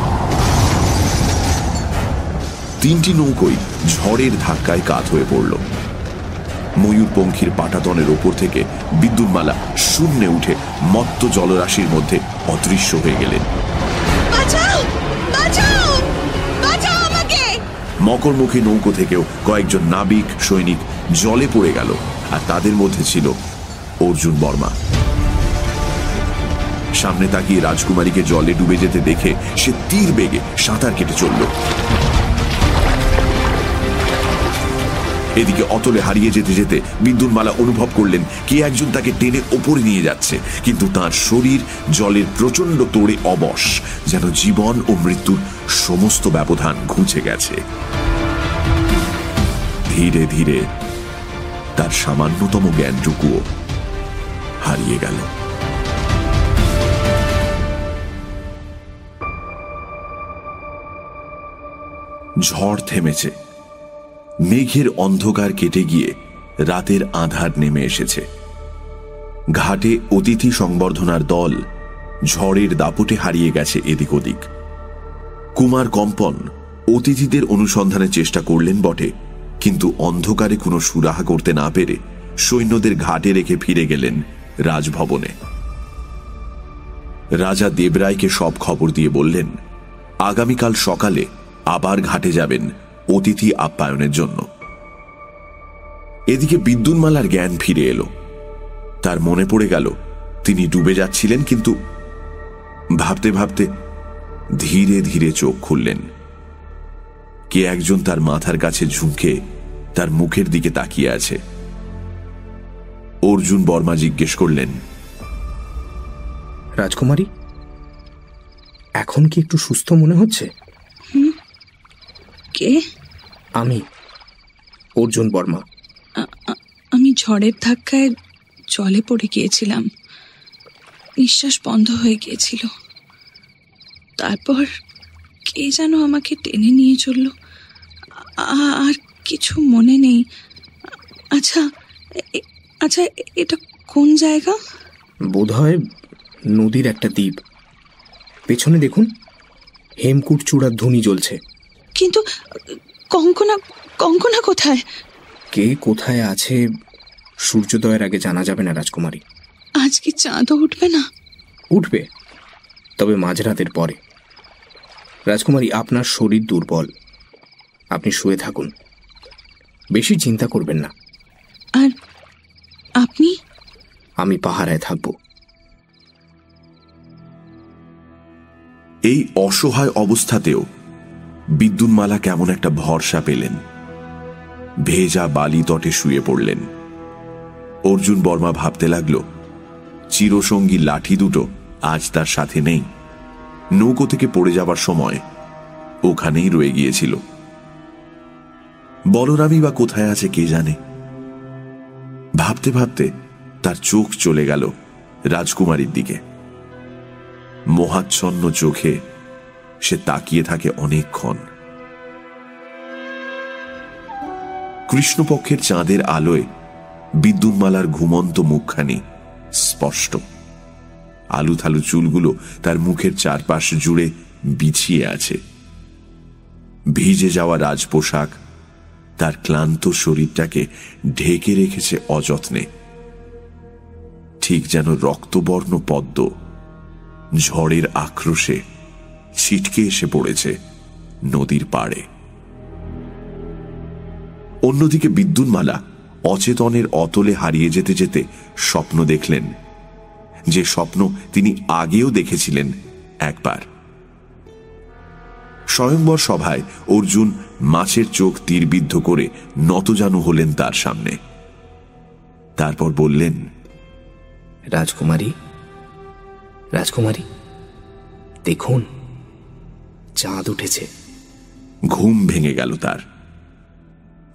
তিনটি নৌকোই ঝড়ের ধাক্কায় কাত হয়ে পড়ল। ময়ূরপঙ্খীর পাটাতনের ওপর থেকে বিদ্যুৎমালা শূন্যে উঠে মত্ত জলরাশির মধ্যে অদৃশ্য হয়ে গেলেন। মকরমুখী নৌকো থেকেও কয়েকজন নাবিক সৈনিক জলে পড়ে গেল আর তাদের মধ্যে ছিল অর্জুন বর্মা। সামনে তাকিয়ে রাজকুমারীকে জলে ডুবে যেতে দেখে সে তীর বেগে সাঁতার কেটে চলল। এদিকে অতলে হারিয়ে যেতে যেতে বিদ্যুৎমালা অনুভব করলেন কে একজন তাকে টেনে ওপরে নিয়ে যাচ্ছে। কিন্তু তার শরীর জলের প্রচণ্ড তোড়ে অবশ, যেন জীবন ও মৃত্যুর সমস্ত ব্যবধান ঘুচে গেছে। ধীরে ধীরে তার সামান্যতম জ্ঞানটুকুও হারিয়ে গেল। ঝড় থেমেছে। মেঘের অন্ধকার কেটে গিয়ে রাতের আধার নেমে এসেছে। ঘাটে অতিথি সংবর্ধনার দল ঝড়ের দাপটে হারিয়ে গেছে এদিক ওদিক। কুমার কম্পন অতিথিদের অনুসন্ধানের চেষ্টা করলেন বটে, কিন্তু অন্ধকারে কোনো সুরাহা করতে না পেরে সৈন্যদের ঘাটে রেখে ফিরে গেলেন রাজভবনে। রাজা দেবরায়কে সব খবর দিয়ে বললেন, আগামীকাল সকালে আবার ঘাটে যাবেন। অতিথি আপ্যায়নের জন্য। এদিকে বিদ্যুন্মালার জ্ঞান ফিরে এলো। তার মনে পড়ে গেল, তিনি ডুবে যাচ্ছিলেন কিন্তু ভাবতে ভাবতে ধীরে ধীরে চোখ খুললেন। কে একজন তার মাথার কাছে ঝুঁকে তার মুখের দিকে তাকিয়ে আছে। অর্জুন বর্মা জিজ্ঞেস করলেন, রাজকুমারী, এখন কি একটু সুস্থ মনে হচ্ছে? কে? আমি অর্জুন বর্মা। আমি ঝড়ের ধাক্কায় জলে পড়ে গিয়েছিলাম। নিঃশ্বাস বন্ধ হয়ে গিয়েছিল। তারপর কে যেন আমাকে টেনে নিয়ে চলল। আর কিছু মনে নেই। আচ্ছা আচ্ছা এটা কোন জায়গা? বোধহয় নদীর একটা দ্বীপ। পেছনে দেখুন হেমকুট চূড়ার ধুনি জ্বলছে। কিন্তু কঙ্কনা কঙ্কনা কোথায়? কে কোথায় আছে সূর্যোদয়ের আগে জানা যাবে না রাজকুমারী। আজ কি চাঁদও উঠবে না? উঠবে তবে মাঝরাতের পরে। রাজকুমারী আপনার শরীর দুর্বল। আপনি শুয়ে থাকুন। বেশি চিন্তা করবেন না। আর আপনি? আমি পাহারায় থাকব। এই অসহায় অবস্থাতেও বিদ্যুন্মালা কেমন একটা ভরসা পেলেন। ভেজা বালি তটে শুয়ে পড়লেন। অর্জুন বর্মা ভাবতে লাগল, চিরসঙ্গী লাঠি দুটো আজ তার সাথে নেই। নৌকো থেকে পড়ে যাবার সময় ওখানেই রয়ে গিয়েছিল। বলরামই বা কোথায় আছে কে জানে? ভাবতে ভাবতে তার চোখ চলে গেল রাজকুমারীর দিকে। মোহাচ্ছন্ন চোখে সে তাকিয়ে থাকে অনেকক্ষণ। কৃষ্ণপক্ষের চাঁদের আলোয় বিদ্যুন্মালার ঘুমন্ত মুখখানি স্পষ্ট। আলু থালু চুলগুলো তার মুখের চারপাশ জুড়ে বিছিয়ে আছে। ভিজে যাওয়া রাজপোশাক তার ক্লান্ত শরীরটাকে ঢেকে রেখেছে অযত্নে। ঠিক যেন রক্তবর্ণ পদ্ম ঝড়ের আক্রোশে ছিটকে এসে পড়েছে নদীর পাড়ে। অন্যদিকে বিদ্যুন্মালা অচেতনের অতলে হারিয়ে যেতে যেতে স্বপ্ন দেখলেন, যে স্বপ্ন তিনি আগেও দেখেছিলেন একবার। স্বয়ংবর সভায় অর্জুন মাছের চোখ তীরবিদ্ধ করে নতজানু হলেন তার সামনে। তারপর বললেন, রাজকুমারী রাজকুমারী, দেখুন চাঁদ উঠেছে। ঘুম ভেঙে গেল তার।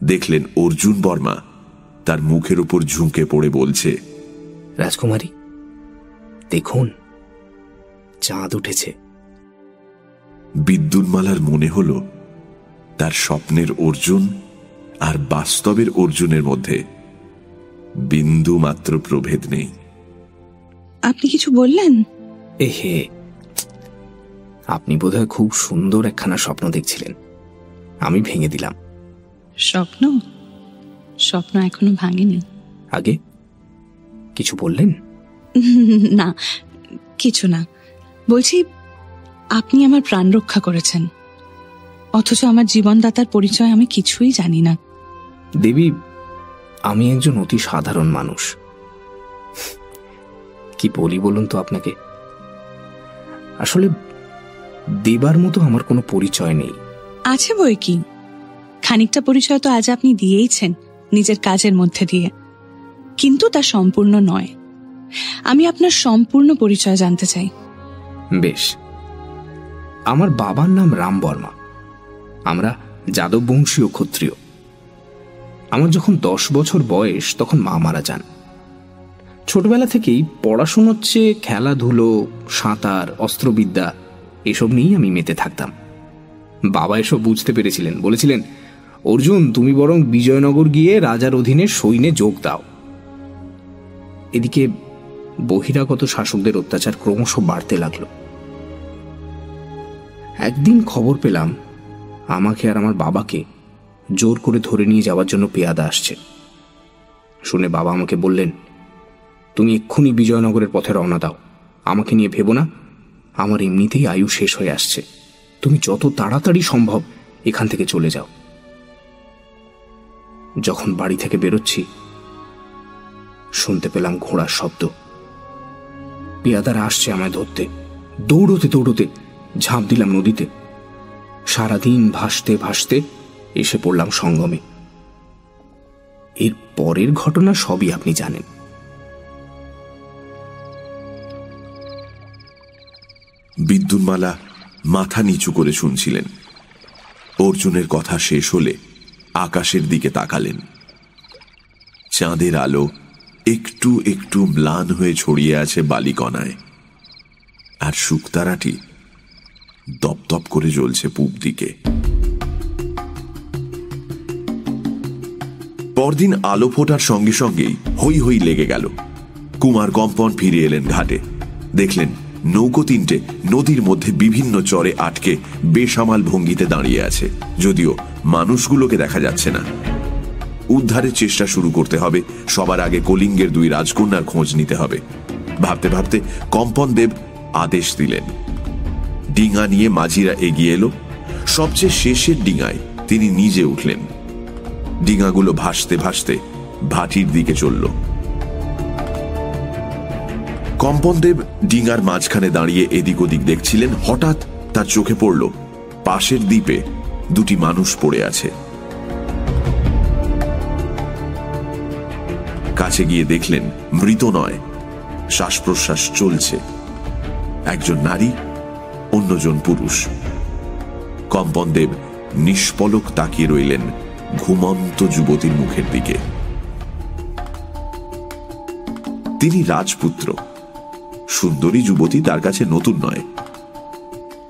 দেখলেন অর্জুন বর্মা তার মুখের উপর ঝুঁকে পড়ে বলছে রাজকুমারী দেখুন চাঁদ উঠেছে। বিদ্যুন্মালার মনে হল তার স্বপ্নের অর্জুন আর বাস্তবের অর্জুনের মধ্যে বিন্দু মাত্র প্রভেদ নেই। আপনি কিছু বললেন? এহে আপনি বোধহয় খুব সুন্দর একখানা স্বপ্ন দেখছিলেন। আমি ভেঙে দিলাম। স্বপ্ন? স্বপ্ন এখনও ভাঙেনি। আগে কিছু বললেন? <laughs> না কিছু না। বলছি আপনি আমার প্রাণ রক্ষা করেছেন। অথচ আমার জীবনদাতার পরিচয় আমি কিছুই জানি না। দেবী আমি একজন অতি সাধারণ মানুষ। কি বলি বলুন তো আপনাকে? আসলে দেবার মতো আমার কোনো পরিচয় নেই। আছে বই কি? খানিকটা পরিচয় তো আজ আপনি দিয়েইছেন নিজের কাজের মধ্যে দিয়ে। কিন্তু তা সম্পূর্ণ নয়। আমি আপনার সম্পূর্ণ পরিচয় জানতে চাই। বেশ। আমার বাবার নাম রাম বর্মা। আমরা যাদব বংশীয় ক্ষত্রিয়। আমার যখন দশ বছর বয়স তখন মা মারা যান। ছোটবেলা থেকেই পড়াশুনোর চেয়ে খেলাধুলো সাঁতার অস্ত্রবিদ্যা এসব নিয়েই আমি মেতে থাকতাম। বাবা এসব বুঝতে পেরেছিলেন। বলেছিলেন, অর্জুন, তুমি বরং বিজয়নগর গিয়ে রাজার অধীনে সৈন্যে যোগ দাও। এদিকে বহিরাগত শাসকদের অত্যাচার ক্রমশ বাড়তে লাগল। একদিন খবর পেলাম, আমাকে আর আমার বাবাকে জোর করে ধরে নিয়ে যাওয়ার জন্য পেয়াদা আসছে। শুনে বাবা আমাকে বললেন, তুমি এক্ষুনি বিজয়নগরের পথে রওনা দাও। আমাকে নিয়ে ভেবো না। আমার এমনিতেই আয়ু শেষ হয়ে আসছে। তুমি যত তাড়াতাড়ি সম্ভব এখান থেকে চলে যাও। যখন বাড়ি থেকে বেরোচ্ছি, শুনতে পেলাম ঘোড়ার শব্দ। পেয়াদারা আসছে আমায় ধরতে। দৌড়তে দৌড়তে ঝাঁপ দিলাম নদীতে। সারাদিন ভাসতে ভাসতে এসে পড়লাম সঙ্গমে। এর পরের ঘটনা সবই আপনি জানেন। বিদ্যুন্মালা মাথা নিচু করে শুনছিলেন। অর্জুনের কথা শেষ হলে আকাশের দিকে তাকালেন। চাঁদের আলো একটু একটু ম্লান হয়ে ছড়িয়ে আছে বালিকণায়। আর শুকতারাটি দপদপ করে জ্বলছে পূব দিকে। পরদিন আলো ফোটার সঙ্গে সঙ্গেই হই হই লেগে গেল। কুমার কম্পন ফিরে এলেন ঘাটে। দেখলেন নৌকো তিনটে নদীর মধ্যে বিভিন্ন চরে আটকে বেসামাল ভঙ্গিতে দাঁড়িয়ে আছে। যদিও মানুষগুলোকে দেখা যাচ্ছে না। উদ্ধারের চেষ্টা শুরু করতে হবে। সবার আগে কলিঙ্গের দুই রাজকন্যার খোঁজ নিতে হবে। ভাবতে ভাবতে কম্পন দেব আদেশ দিলেন। ডিঙা নিয়ে মাঝিরা এগিয়ে এলো। সবচেয়ে শেষের ডিঙায় তিনি নিজে উঠলেন। ডিঙাগুলো ভাসতে ভাসতে ভাটির দিকে চলল। কম্পনদেব ডিঙার মাঝখানে দাঁড়িয়ে এদিক ওদিক দেখছিলেন, হঠাৎ তার চোখে পড়ল, পাশের দ্বীপে দুটি মানুষ পড়ে আছে। কাছে গিয়ে দেখলেন, মৃত নয় শ্বাস প্রশ্বাস চলছে। একজন নারী, অন্যজন পুরুষ। কম্পনদেব নিষ্পলক তাকিয়ে রইলেন ঘুমন্ত যুবতীর মুখের দিকে। তিনি রাজপুত্র। সুন্দরী যুবতী তার কাছে নতুন নয়।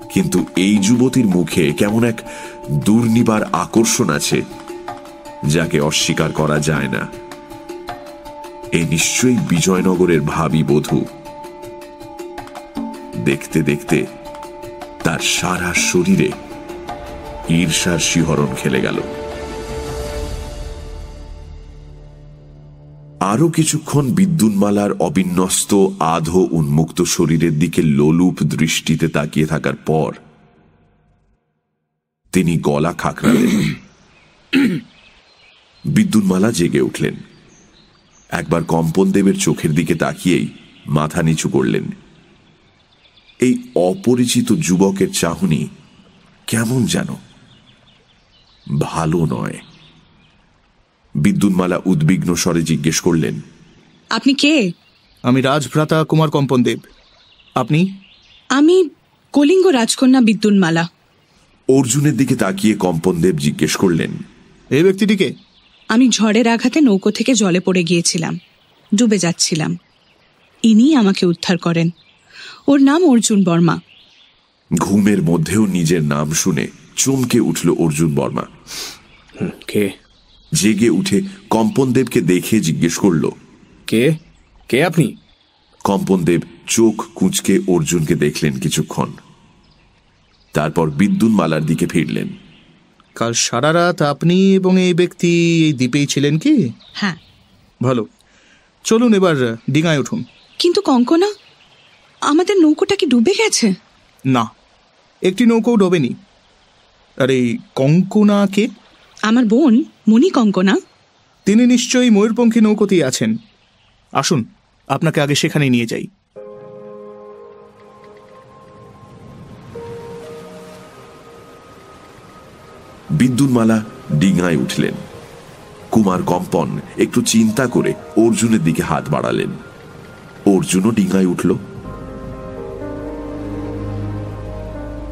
কিন্তু এই যুবতীর মুখে কেমন এক দুর্নিবার আকর্ষণ আছে, যাকে অস্বীকার করা যায় না। এ নিশ্চয়ই বিজয়নগরের ভাবি বধূ। দেখতে দেখতে তার সারা শরীরে ঈর্ষার শিহরণ খেলে গেল। আরও কিছুক্ষণ বিদ্যুন্মালার অবিন্যস্ত, আধো উন্মুক্ত শরীরের দিকে লোলুপ দৃষ্টিতে তাকিয়ে থাকার পর তিনি গলা খাকড়ালেন। বিদ্যুন্মালা জেগে উঠলেন। একবার কম্পনদেবের চোখের দিকে তাকিয়েই মাথা নিচু করলেন। এই অপরিচিত যুবকের চাহনি কেমন যেন? ভালো নয়। বিদ্যুন্মালা উদ্বিগ্ন স্বরে জিজ্ঞেস করলেন আপনি কে? আমি রাজভ্রাতা কুমার কম্পনদেব আপনি? আমি কলিঙ্গ রাজকন্যা বিদ্যুন্মালা অর্জুনের দিকে তাকিয়ে কম্পনদেব জিজ্ঞেস করলেন এই ব্যক্তিটিকে আমি ঝড়ের আঘাতে নৌকো থেকে জলে পড়ে গিয়েছিলাম ডুবে যাচ্ছিলাম। ইনি আমাকে উদ্ধার করেন। ওর নাম অর্জুন বর্মা। ঘুমের মধ্যেও নিজের নাম শুনে চমকে উঠল অর্জুন বর্মা। কে? জেগে উঠে কম্পনদেবকে দেখে জিজ্ঞেস করল কে? কে আপনি? কম্পনদেব চোখ কুঁচকে অর্জুনকে দেখলেন কিছুক্ষণ। তারপর বিদ্যুন্মালার দিকে ফিরলেন। কাল সারা রাত আপনি এবং এই ব্যক্তি এই দ্বীপেই ছিলেন কি? হ্যাঁ। ভালো। চলুন এবার ডিঙায় উঠুন। কিন্তু কঙ্কনা আমাদের নৌকোটা কি ডুবে গেছে? না একটি নৌকো ডোবেনি। আর এই কঙ্কনাকে আমার বোন। মণি কঙ্কনা? তিনি নিশ্চয়ই ময়ূরপঙ্খী নৌকোতেই আছেন। আসুন আপনাকে আগে সেখানে নিয়ে যাই। বিদ্যুন্মালা ডিঙায় উঠলেন। কুমার কম্পন একটু চিন্তা করে অর্জুনের দিকে হাত বাড়ালেন। অর্জুনও ডিঙায় উঠল।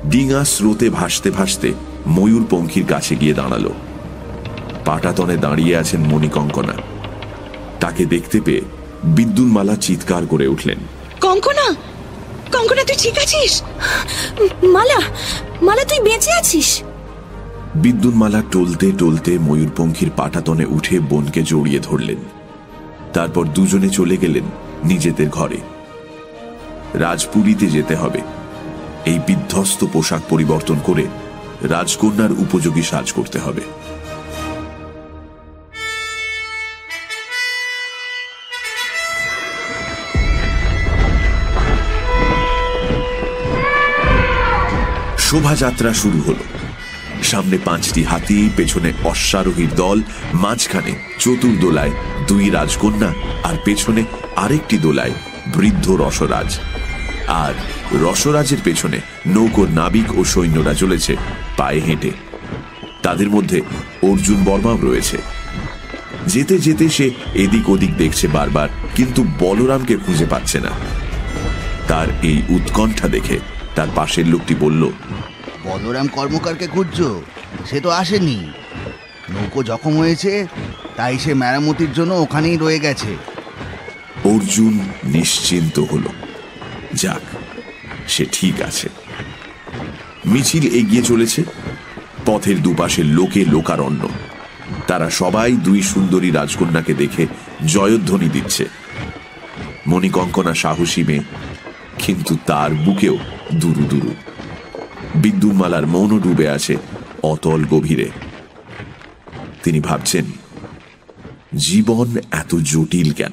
ডিঙা স্রোতে ভাসতে ভাসতে ময়ূরপঙ্খীর কাছে গিয়ে দাঁড়াল। পাটাতনে দাঁড়িয়ে আছেন মণিকঙ্কনা। তাকে দেখতে পেয়ে বিদ্যুন্মালা চিৎকার করে উঠলেন। কঙ্কনা! কঙ্কনা তুই ঠিক আছিস? মালা মালা তুই বেঁচে আছিস? বিদ্যুন্মালা টলতে টলতে ময়ূরপঙ্খীর পাটাতনে উঠে বোনকে জড়িয়ে ধরলেন। তারপর দুজনে চলে গেলেন নিজেদের ঘরে। রাজপুরীতে যেতে হবে। এই বিধ্বস্ত পোশাক পরিবর্তন করে রাজকন্যার উপযোগী সাজ করতে হবে। শোভাযাত্রা শুরু হল। সামনে পাঁচটি হাতি, পেছনে অশ্বারোহীর দল, মাঝখানে চতুর্দোলায় দুই রাজকন্যা আর পেছনে আরেকটি দোলায় বৃদ্ধ রসরাজ। আর রসরাজের পেছনে নৌকোর নাবিক ও সৈন্যরা চলেছে পায়ে হেঁটে। তাদের মধ্যে অর্জুন বর্মাও রয়েছে। যেতে যেতে সে এদিক ওদিক দেখছে বারবার, কিন্তু বলরামকে খুঁজে পাচ্ছে না। তার এই উৎকণ্ঠা দেখে তার পাশের লোকটি বলল বলরাম কর্মকারকে খুঁজছো? সে তো আসেনি। নৌকো জখম হয়েছে, তাই সে মেরামতির জন্য ওখানেই রয়ে গেছে। অর্জুন নিশ্চিন্ত হল। যাক, সে ঠিক আছে। মিছিল এগিয়ে চলেছে। পথের দুপাশে লোকে লোকারণ্য। তারা সবাই দুই সুন্দরী রাজকন্যাকে দেখে জয়ধ্বনি দিচ্ছে। মণিকঙ্কনা সাহসী মেয়ে, কিন্তু তার বুকেও দুরু দুরু। বিদ্যুৎমালার মৌনও ডুবে আছে অতল গভীরে। তিনি ভাবছেন, জীবন এত জটিল কেন?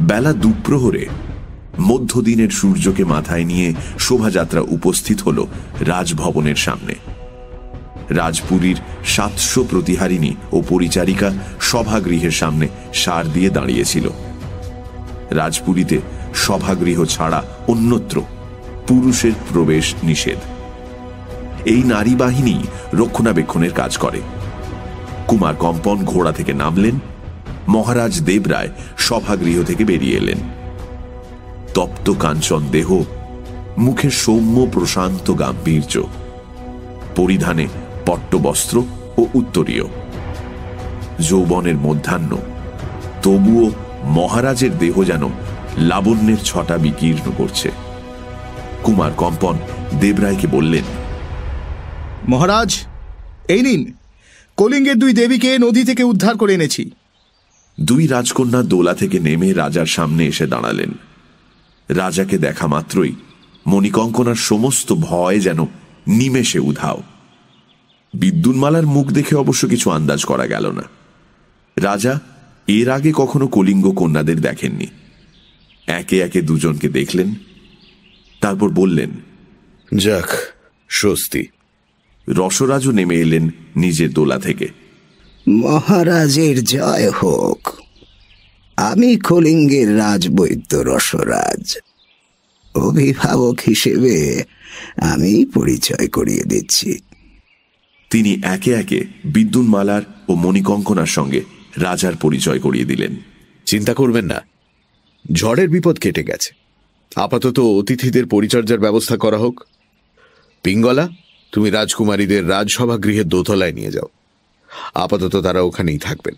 বেলা দুপ্রহরে মধ্যদিনের সূর্যকে মাথায় নিয়ে শোভাযাত্রা উপস্থিত হল রাজভবনের সামনে। রাজপুরীর সাতশো প্রতিহারিণী ও পরিচারিকা সভাগৃহের সামনে সার দিয়ে দাঁড়িয়েছিল। রাজপুরীতে সভাগৃহ ছাড়া অন্যত্র পুরুষের প্রবেশ নিষেধ। এই নারী বাহিনী রক্ষণাবেক্ষণের কাজ করে। কুমার কম্পন ঘোড়া থেকে নামলেন, মহারাজ দেবরায় সভাগৃহ থেকে বেরিয়ে এলেন। তপ্ত কাঞ্চন দেহ, মুখে সৌম্য প্রশান্ত গাম্ভীর্য, পরিধানে পট্টবস্ত্র ও উত্তরীয়। যৌবনের মধ্যাহ্ন, তবুও মহারাজের দেহ যেন লাবণ্যের ছটা বিকীর্ণ করছে। কুমার কম্পন দেবরায়কে বললেন মহারাজ এই নিন। কলিঙ্গের দুই দেবীকে নদী থেকে উদ্ধার করে এনেছি। দুই রাজকন্যা দোলা থেকে নেমে রাজার সামনে এসে দাঁড়ালেন। রাজাকে দেখা মাত্রই মণিকঙ্কনার সমস্ত ভয় যেন নিমেষে উধাও। বিদ্যুন্মালার মুখ দেখে অবশ্য কিছু আন্দাজ করা গেল না। রাজা এর আগে কখনো কলিঙ্গ কন্যাদের দেখেননি। একে একে দুজনকে দেখলেন তারপর বললেন যাক স্বস্তি। রসরাজও নেমে এলেন নিজের দোলা থেকে। মহারাজের জয় হোক। আমি কলিঙ্গের রাজবৈদ্য রসরাজ। অভিভাবক হিসেবে আমি পরিচয় করিয়ে দিচ্ছি। তিনি একে একে বিদ্যুন্মালার ও মণিকঙ্কনার সঙ্গে রাজার পরিচয় করিয়ে দিলেন। চিন্তা করবেন না। ঝড়ের বিপদ কেটে গেছে। আপাতত অতিথিদের পরিচর্যার ব্যবস্থা করা হোক। পিঙ্গলা তুমি রাজকুমারীদের রাজসভা গৃহের দোতলায় নিয়ে যাও। আপাতত তারা ওখানেই থাকবেন।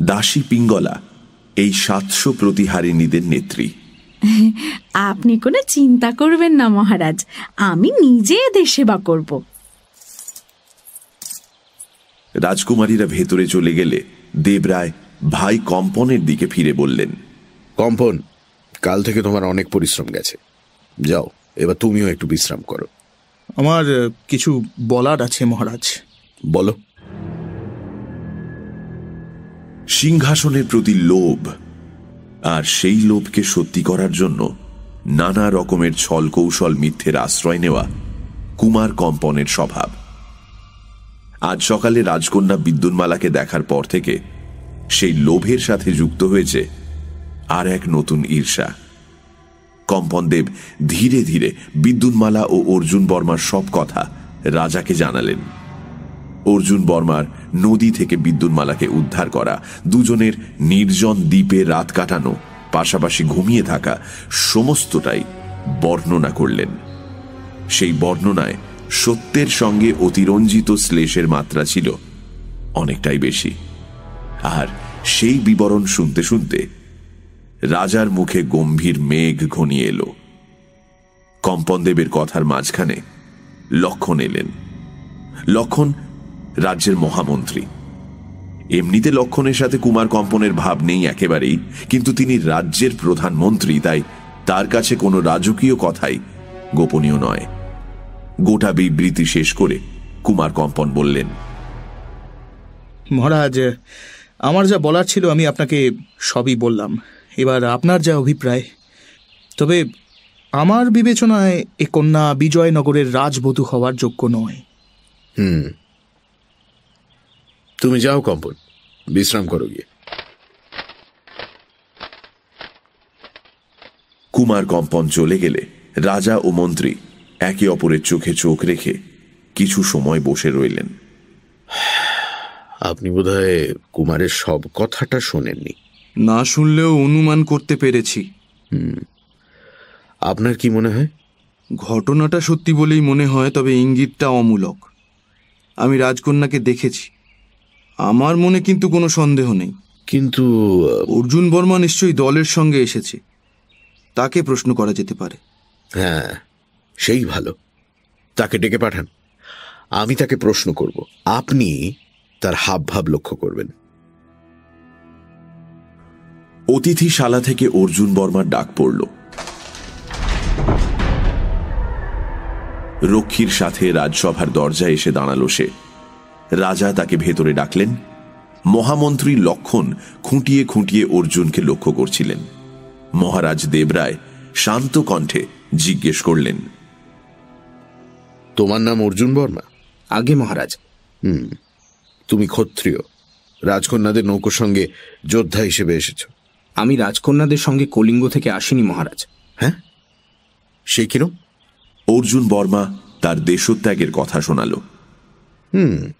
দাসী পিঙ্গলা এই সাতশো প্রতিহারিণীদের নেত্রী। <laughs> আপনি কোনো চিন্তা করবেন না মহারাজ। আমি নিজে এদের সেবা করব। রাজকুমারীরা ভেতরে চলে গেলে দেবরায় ভাই কম্পনের দিকে ফিরে বললেন কম্পন কাল থেকে তোমার অনেক পরিশ্রম গেছে। যাও এবার তুমিও একটু বিশ্রাম করো। আমার কিছু বলার আছে মহারাজ। বলো। সিংহাসনের প্রতি লোভ আর সেই লোভকে সত্যি করার জন্য নানা রকমের ছল কৌশল মিথ্যের আশ্রয় নেওয়া কুমার কম্পনের স্বভাব। আজ সকালে রাজকন্যা বিদ্যুন্মালাকে দেখার পর থেকে সেই লোভের সাথে যুক্ত হয়েছে আর এক নতুন ঈর্ষা। কম্পনদেব ধীরে ধীরে বিদ্যুন্মালা ও অর্জুন বর্মার সব কথা রাজাকে জানালেন। অর্জুন বর্মার নদী থেকে বিদ্যুন্মালাকে উদ্ধার করা, দুজনের নির্জন দ্বীপে রাত কাটানো, পাশাপাশি ঘুমিয়ে থাকা, সমস্তটাই বর্ণনা করলেন। সেই বর্ণনায় সত্যের সঙ্গে অতিরঞ্জিত শ্লেষের মাত্রা ছিল অনেকটাই বেশি। আর সেই বিবরণ শুনতে শুনতে রাজার মুখে গম্ভীর মেঘ ঘনিয়ে এলো। কম্পনদেবের কথার মাঝখানে লক্ষণ এলেন। লক্ষণ রাজ্যের মহামন্ত্রী। এমনিতে লক্ষণের সাথে কুমার কম্পনের ভাব নেই একেবারেই, কিন্তু তিনি রাজ্যের প্রধানমন্ত্রী, তাই তার কাছে কোনো রাজকীয় কথাই গোপনীয় নয়। গোটা বিবৃতি শেষ করে কুমার কম্পন বললেন মহারাজ আমার যা বলার ছিল আমি আপনাকে সবই বললাম। এবার আপনার যা অভিপ্রায় তবে আমার বিবেচনায় এ কন্যা বিজয়নগরের রাজবধূ হওয়ার যোগ্য নয়। হুম। তুমি যাও কম্পন বিশ্রাম করো গিয়ে। কুমার কম্পন চলে গেলে রাজা ও মন্ত্রী একে অপরের চোখে চোখ রেখে কিছু সময় বসে রইলেন। আপনি বোধহয় কুমারের সব কথাটা শোনেননি। না শুনলেও অনুমান করতে পেরেছি। আপনার কি মনে হয়? ঘটনাটা সত্যি বলেই মনে হয় তবে ইঙ্গিতটা অমূলক। আমি রাজকন্যাকে দেখেছি। আমার মনে কিন্তু কোনো সন্দেহ নেই। কিন্তু অর্জুন বর্মা নিশ্চয়ই দলের সঙ্গে এসেছে। তাকে প্রশ্ন করা যেতে পারে। হ্যাঁ। সেই ভালো। তাকে ডেকে পাঠান। আমি তাকে প্রশ্ন করব। আপনি তার হাবভাব লক্ষ্য করবেন। অতিথিশালা থেকে অর্জুন বর্মার ডাক পড়ল। রক্ষীর সাথে রাজসভার দরজায় এসে দাঁড়াল সে। রাজা তাকে ভেতরে ডাকলেন। মহামন্ত্রী লক্ষণ খুঁটিয়ে খুঁটিয়ে অর্জুনকে লক্ষ্য করছিলেন। মহারাজ দেবরায় শান্ত কণ্ঠে জিজ্ঞেস করলেন তোমার নাম অর্জুন বর্মা? আগে মহারাজ। হুম তুমি ক্ষত্রিয়। রাজকন্যাদের নৌকোর সঙ্গে যোদ্ধা হিসেবে এসেছ। আমি রাজকন্যাদের সঙ্গে কলিঙ্গ থেকে আসিনি মহারাজ। হ্যাঁ? সে কিরম অর্জুন বর্মা তার দেশত্যাগের কথা শোনাল। হুম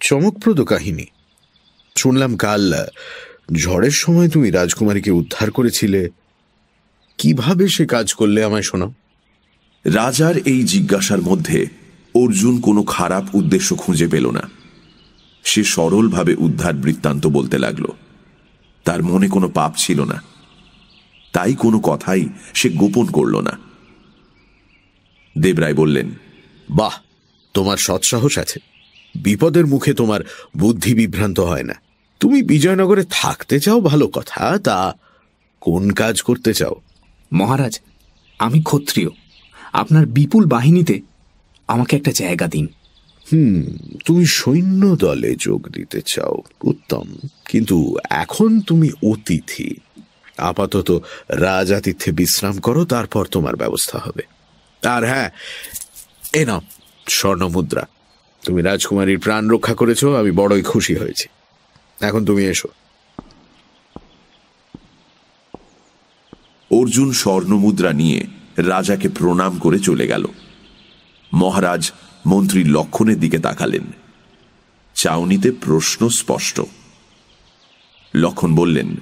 চমকপ্রদ কাহিনী। শুনলাম কাল ঝড়ের সময় তুমি রাজকুমারীকে উদ্ধার করেছিলে। কীভাবে সে কাজ করলে আমায় শোনাও? রাজার এই জিজ্ঞাসার মধ্যে অর্জুন কোনো খারাপ উদ্দেশ্য খুঁজে পেল না। সে সরলভাবে উদ্ধার বৃত্তান্ত বলতে লাগল। তার মনে কোনো পাপ ছিল না। তাই কোনো কথাই সে গোপন করল না। দেবরায় বললেন বাহ তোমার সৎসাহস আছে। বিপদের মুখে তোমার বুদ্ধি বিভ্রান্ত হয় না। তুমি বিজয়নগরে থাকতে চাও ভালো কথা তা কোন কাজ করতে চাও? মহারাজ আমি ক্ষত্রিয়। আপনার বিপুল বাহিনীতে আমাকে একটা জায়গা দিন। হুম তুমি সৈন্য দলে যোগ দিতে চাও উত্তম। কিন্তু এখন তুমি অতিথি। আপাতত রাজাতিথ্যে বিশ্রাম করো তারপর তোমার ব্যবস্থা হবে। আর হ্যাঁ এ নাও স্বর্ণ মুদ্রা। তুমি রাজকুমারীর প্রাণ রক্ষা করেছ আমি বড়ই খুশি হয়েছি। এখন তুমি এসো। অর্জুন স্বর্ণমুদ্রা নিয়ে রাজাকে প্রণাম করে চলে গেল। মহারাজ মন্ত্রী লক্ষণের দিকে তাকালেন। চাউনিতে প্রশ্ন স্পষ্ট। লক্ষণ বললেন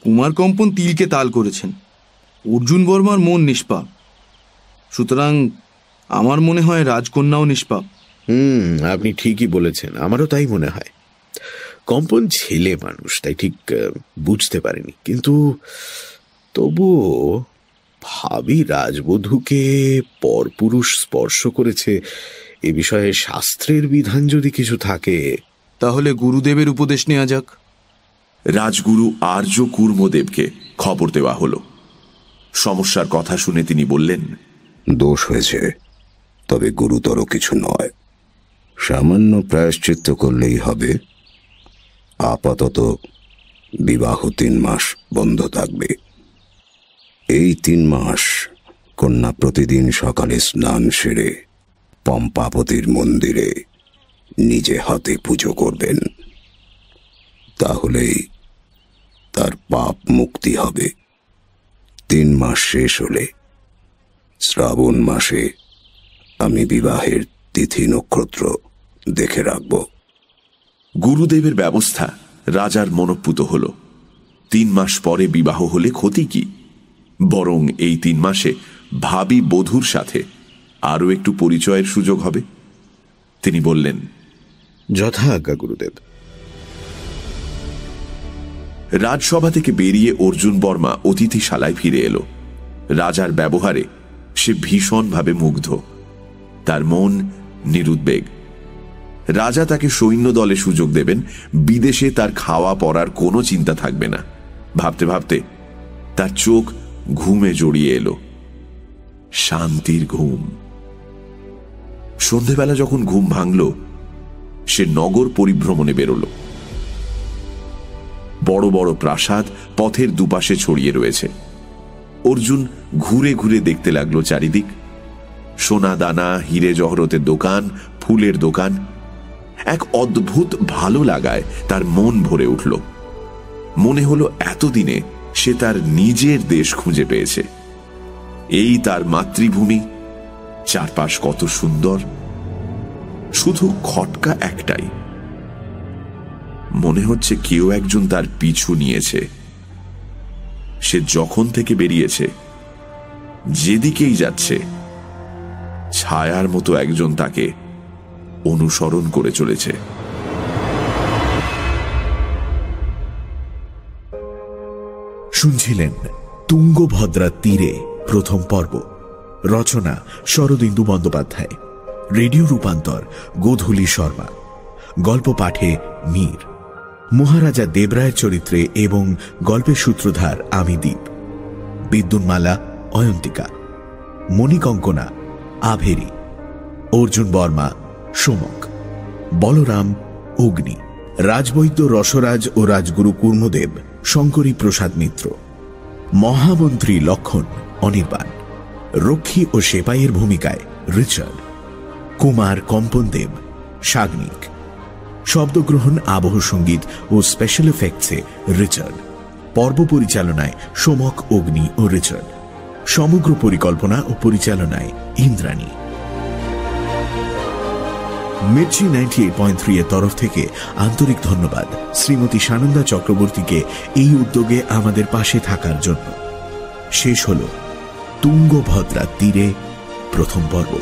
কুমার কম্পন তিলকে তাল করেছেন। অর্জুন বর্মার মন নিষ্পাপ। সুতরাং আমার মনে হয় রাজকন্যাও নিষ্পাপ। হুম আপনি ঠিকই বলেছেন। আমারও তাই মনে হয়। কম্পন ছেলে মানুষ তাই ঠিক বুঝতে পারেনি। কিন্তু তবুও ভাবি রাজবধূকে পরপুরুষ স্পর্শ করেছে। এ বিষয়ে শাস্ত্রের বিধান যদি কিছু থাকে তাহলে গুরুদেবের উপদেশ নেওয়া যাক। রাজগুরু আর্য কুর্মদেবকে খবর দেওয়া হলো। সমস্যার কথা শুনে তিনি বললেন দোষ হয়েছে তবে গুরুতর কিছু নয়। সামান্য প্রায়শ্চিত্ত করলেই হবে। আপাতত বিবাহ তিন মাস বন্ধ থাকবে। এই তিন মাস কন্যা প্রতিদিন সকালে স্নান সেরে পম্পাপতির মন্দিরে নিজে হাতে পুজো করবেন। তাহলেই তার পাপ মুক্তি হবে। তিন মাস শেষ হলে শ্রাবণ মাসে আমি বিবাহের তিথি নক্ষত্র দেখে রাখব। গুরুদেবের ব্যবস্থা রাজার মনঃপুত হল। তিন মাস পরে বিবাহ হলে ক্ষতি কি? বরং এই তিন মাসে ভাবি বধুর সাথে আরও একটু পরিচয়ের সুযোগ হবে। তিনি বললেন যথা আজ্ঞা গুরুদেব। রাজসভা থেকে বেরিয়ে অর্জুন বর্মা অতিথিশালায় ফিরে এলো। রাজার ব্যবহারে সে ভীষণভাবে মুগ্ধ। তার মন নিরুদ্বেগ। রাজা তাকে সৈন্য দলে সুযোগ দেবেন বিদেশে তার খাওয়া পড়ার কোনো চিন্তা থাকবে না। ভাবতে ভাবতে তার চোখ ঘুমে জড়িয়ে এলো। শান্তির ঘুম। সন্ধেবেলা যখন ঘুম ভাঙল, সে নগর পরিভ্রমণে বেরোলো। বড় বড় প্রাসাদ পথের দুপাশে ছড়িয়ে রয়েছে। অর্জুন ঘুরে ঘুরে দেখতে লাগল চারিদিক। সোনা দানা, হিরে জহরতের দোকান, ফুলের দোকান। এক অদ্ভুত ভালো লাগায় তার মন ভরে উঠল। মনে হলো এতদিনে সে তার নিজের দেশ খুঁজে পেয়েছে। এই তার মাতৃভূমি, চারপাশ কত সুন্দর, শুধু খটকা একটাই। মনে হচ্ছে কেউ একজন তার পিছু নিয়েছে। সে যখন থেকে বেরিয়েছে, যেদিকেই যাচ্ছে, ছায়ার মতো একজন তাকে অনুসরণ করে চলেছে। শুনছিলেন তুঙ্গভদ্রার তীরে প্রথম পর্ব। রচনা শরদিন্দু বন্দ্যোপাধ্যায়। রেডিও রূপান্তর গোধূলি শর্মা। গল্প পাঠে মীর। মহারাজা দেবরায়ের চরিত্রে এবং গল্পের সূত্রধার আমি দ্বীপ বিদ্যুন্মালা, অয়ন্তিকা। মণিকঙ্কনা, আভেরি। অর্জুন বর্মা, সোমক। বলরাম, অগ্নি। রাজবৈদ্য, রসরাজ ও রাজগুরু কুর্মদেব শঙ্করী প্রসাদ মিত্র। মহামন্ত্রী লক্ষণ অনির্বাণ। রক্ষী ও সেপাইয়ের ভূমিকায় রিচার্ড। কুমার কম্পনদেব সাগ্নিক। শব্দগ্রহণ, আবহ সংগীত ও স্পেশাল এফেক্টসে রিচার্ড। পর্ব পরিচালনায় সোমক, অগ্নি ও রিচার্ড। সমগ্র পরিকল্পনা ও পরিচালনায় Indrani. Mirchi ninety eight point three এর তরফ থেকে আন্তরিক ধন্যবাদ। শ্রীমতী সানন্দা চক্রবর্তীকে এই উদ্যোগে আমাদের পাশে থাকার জন্য। শেষ হল তুঙ্গভদ্রা তীরে প্রথম পর্ব।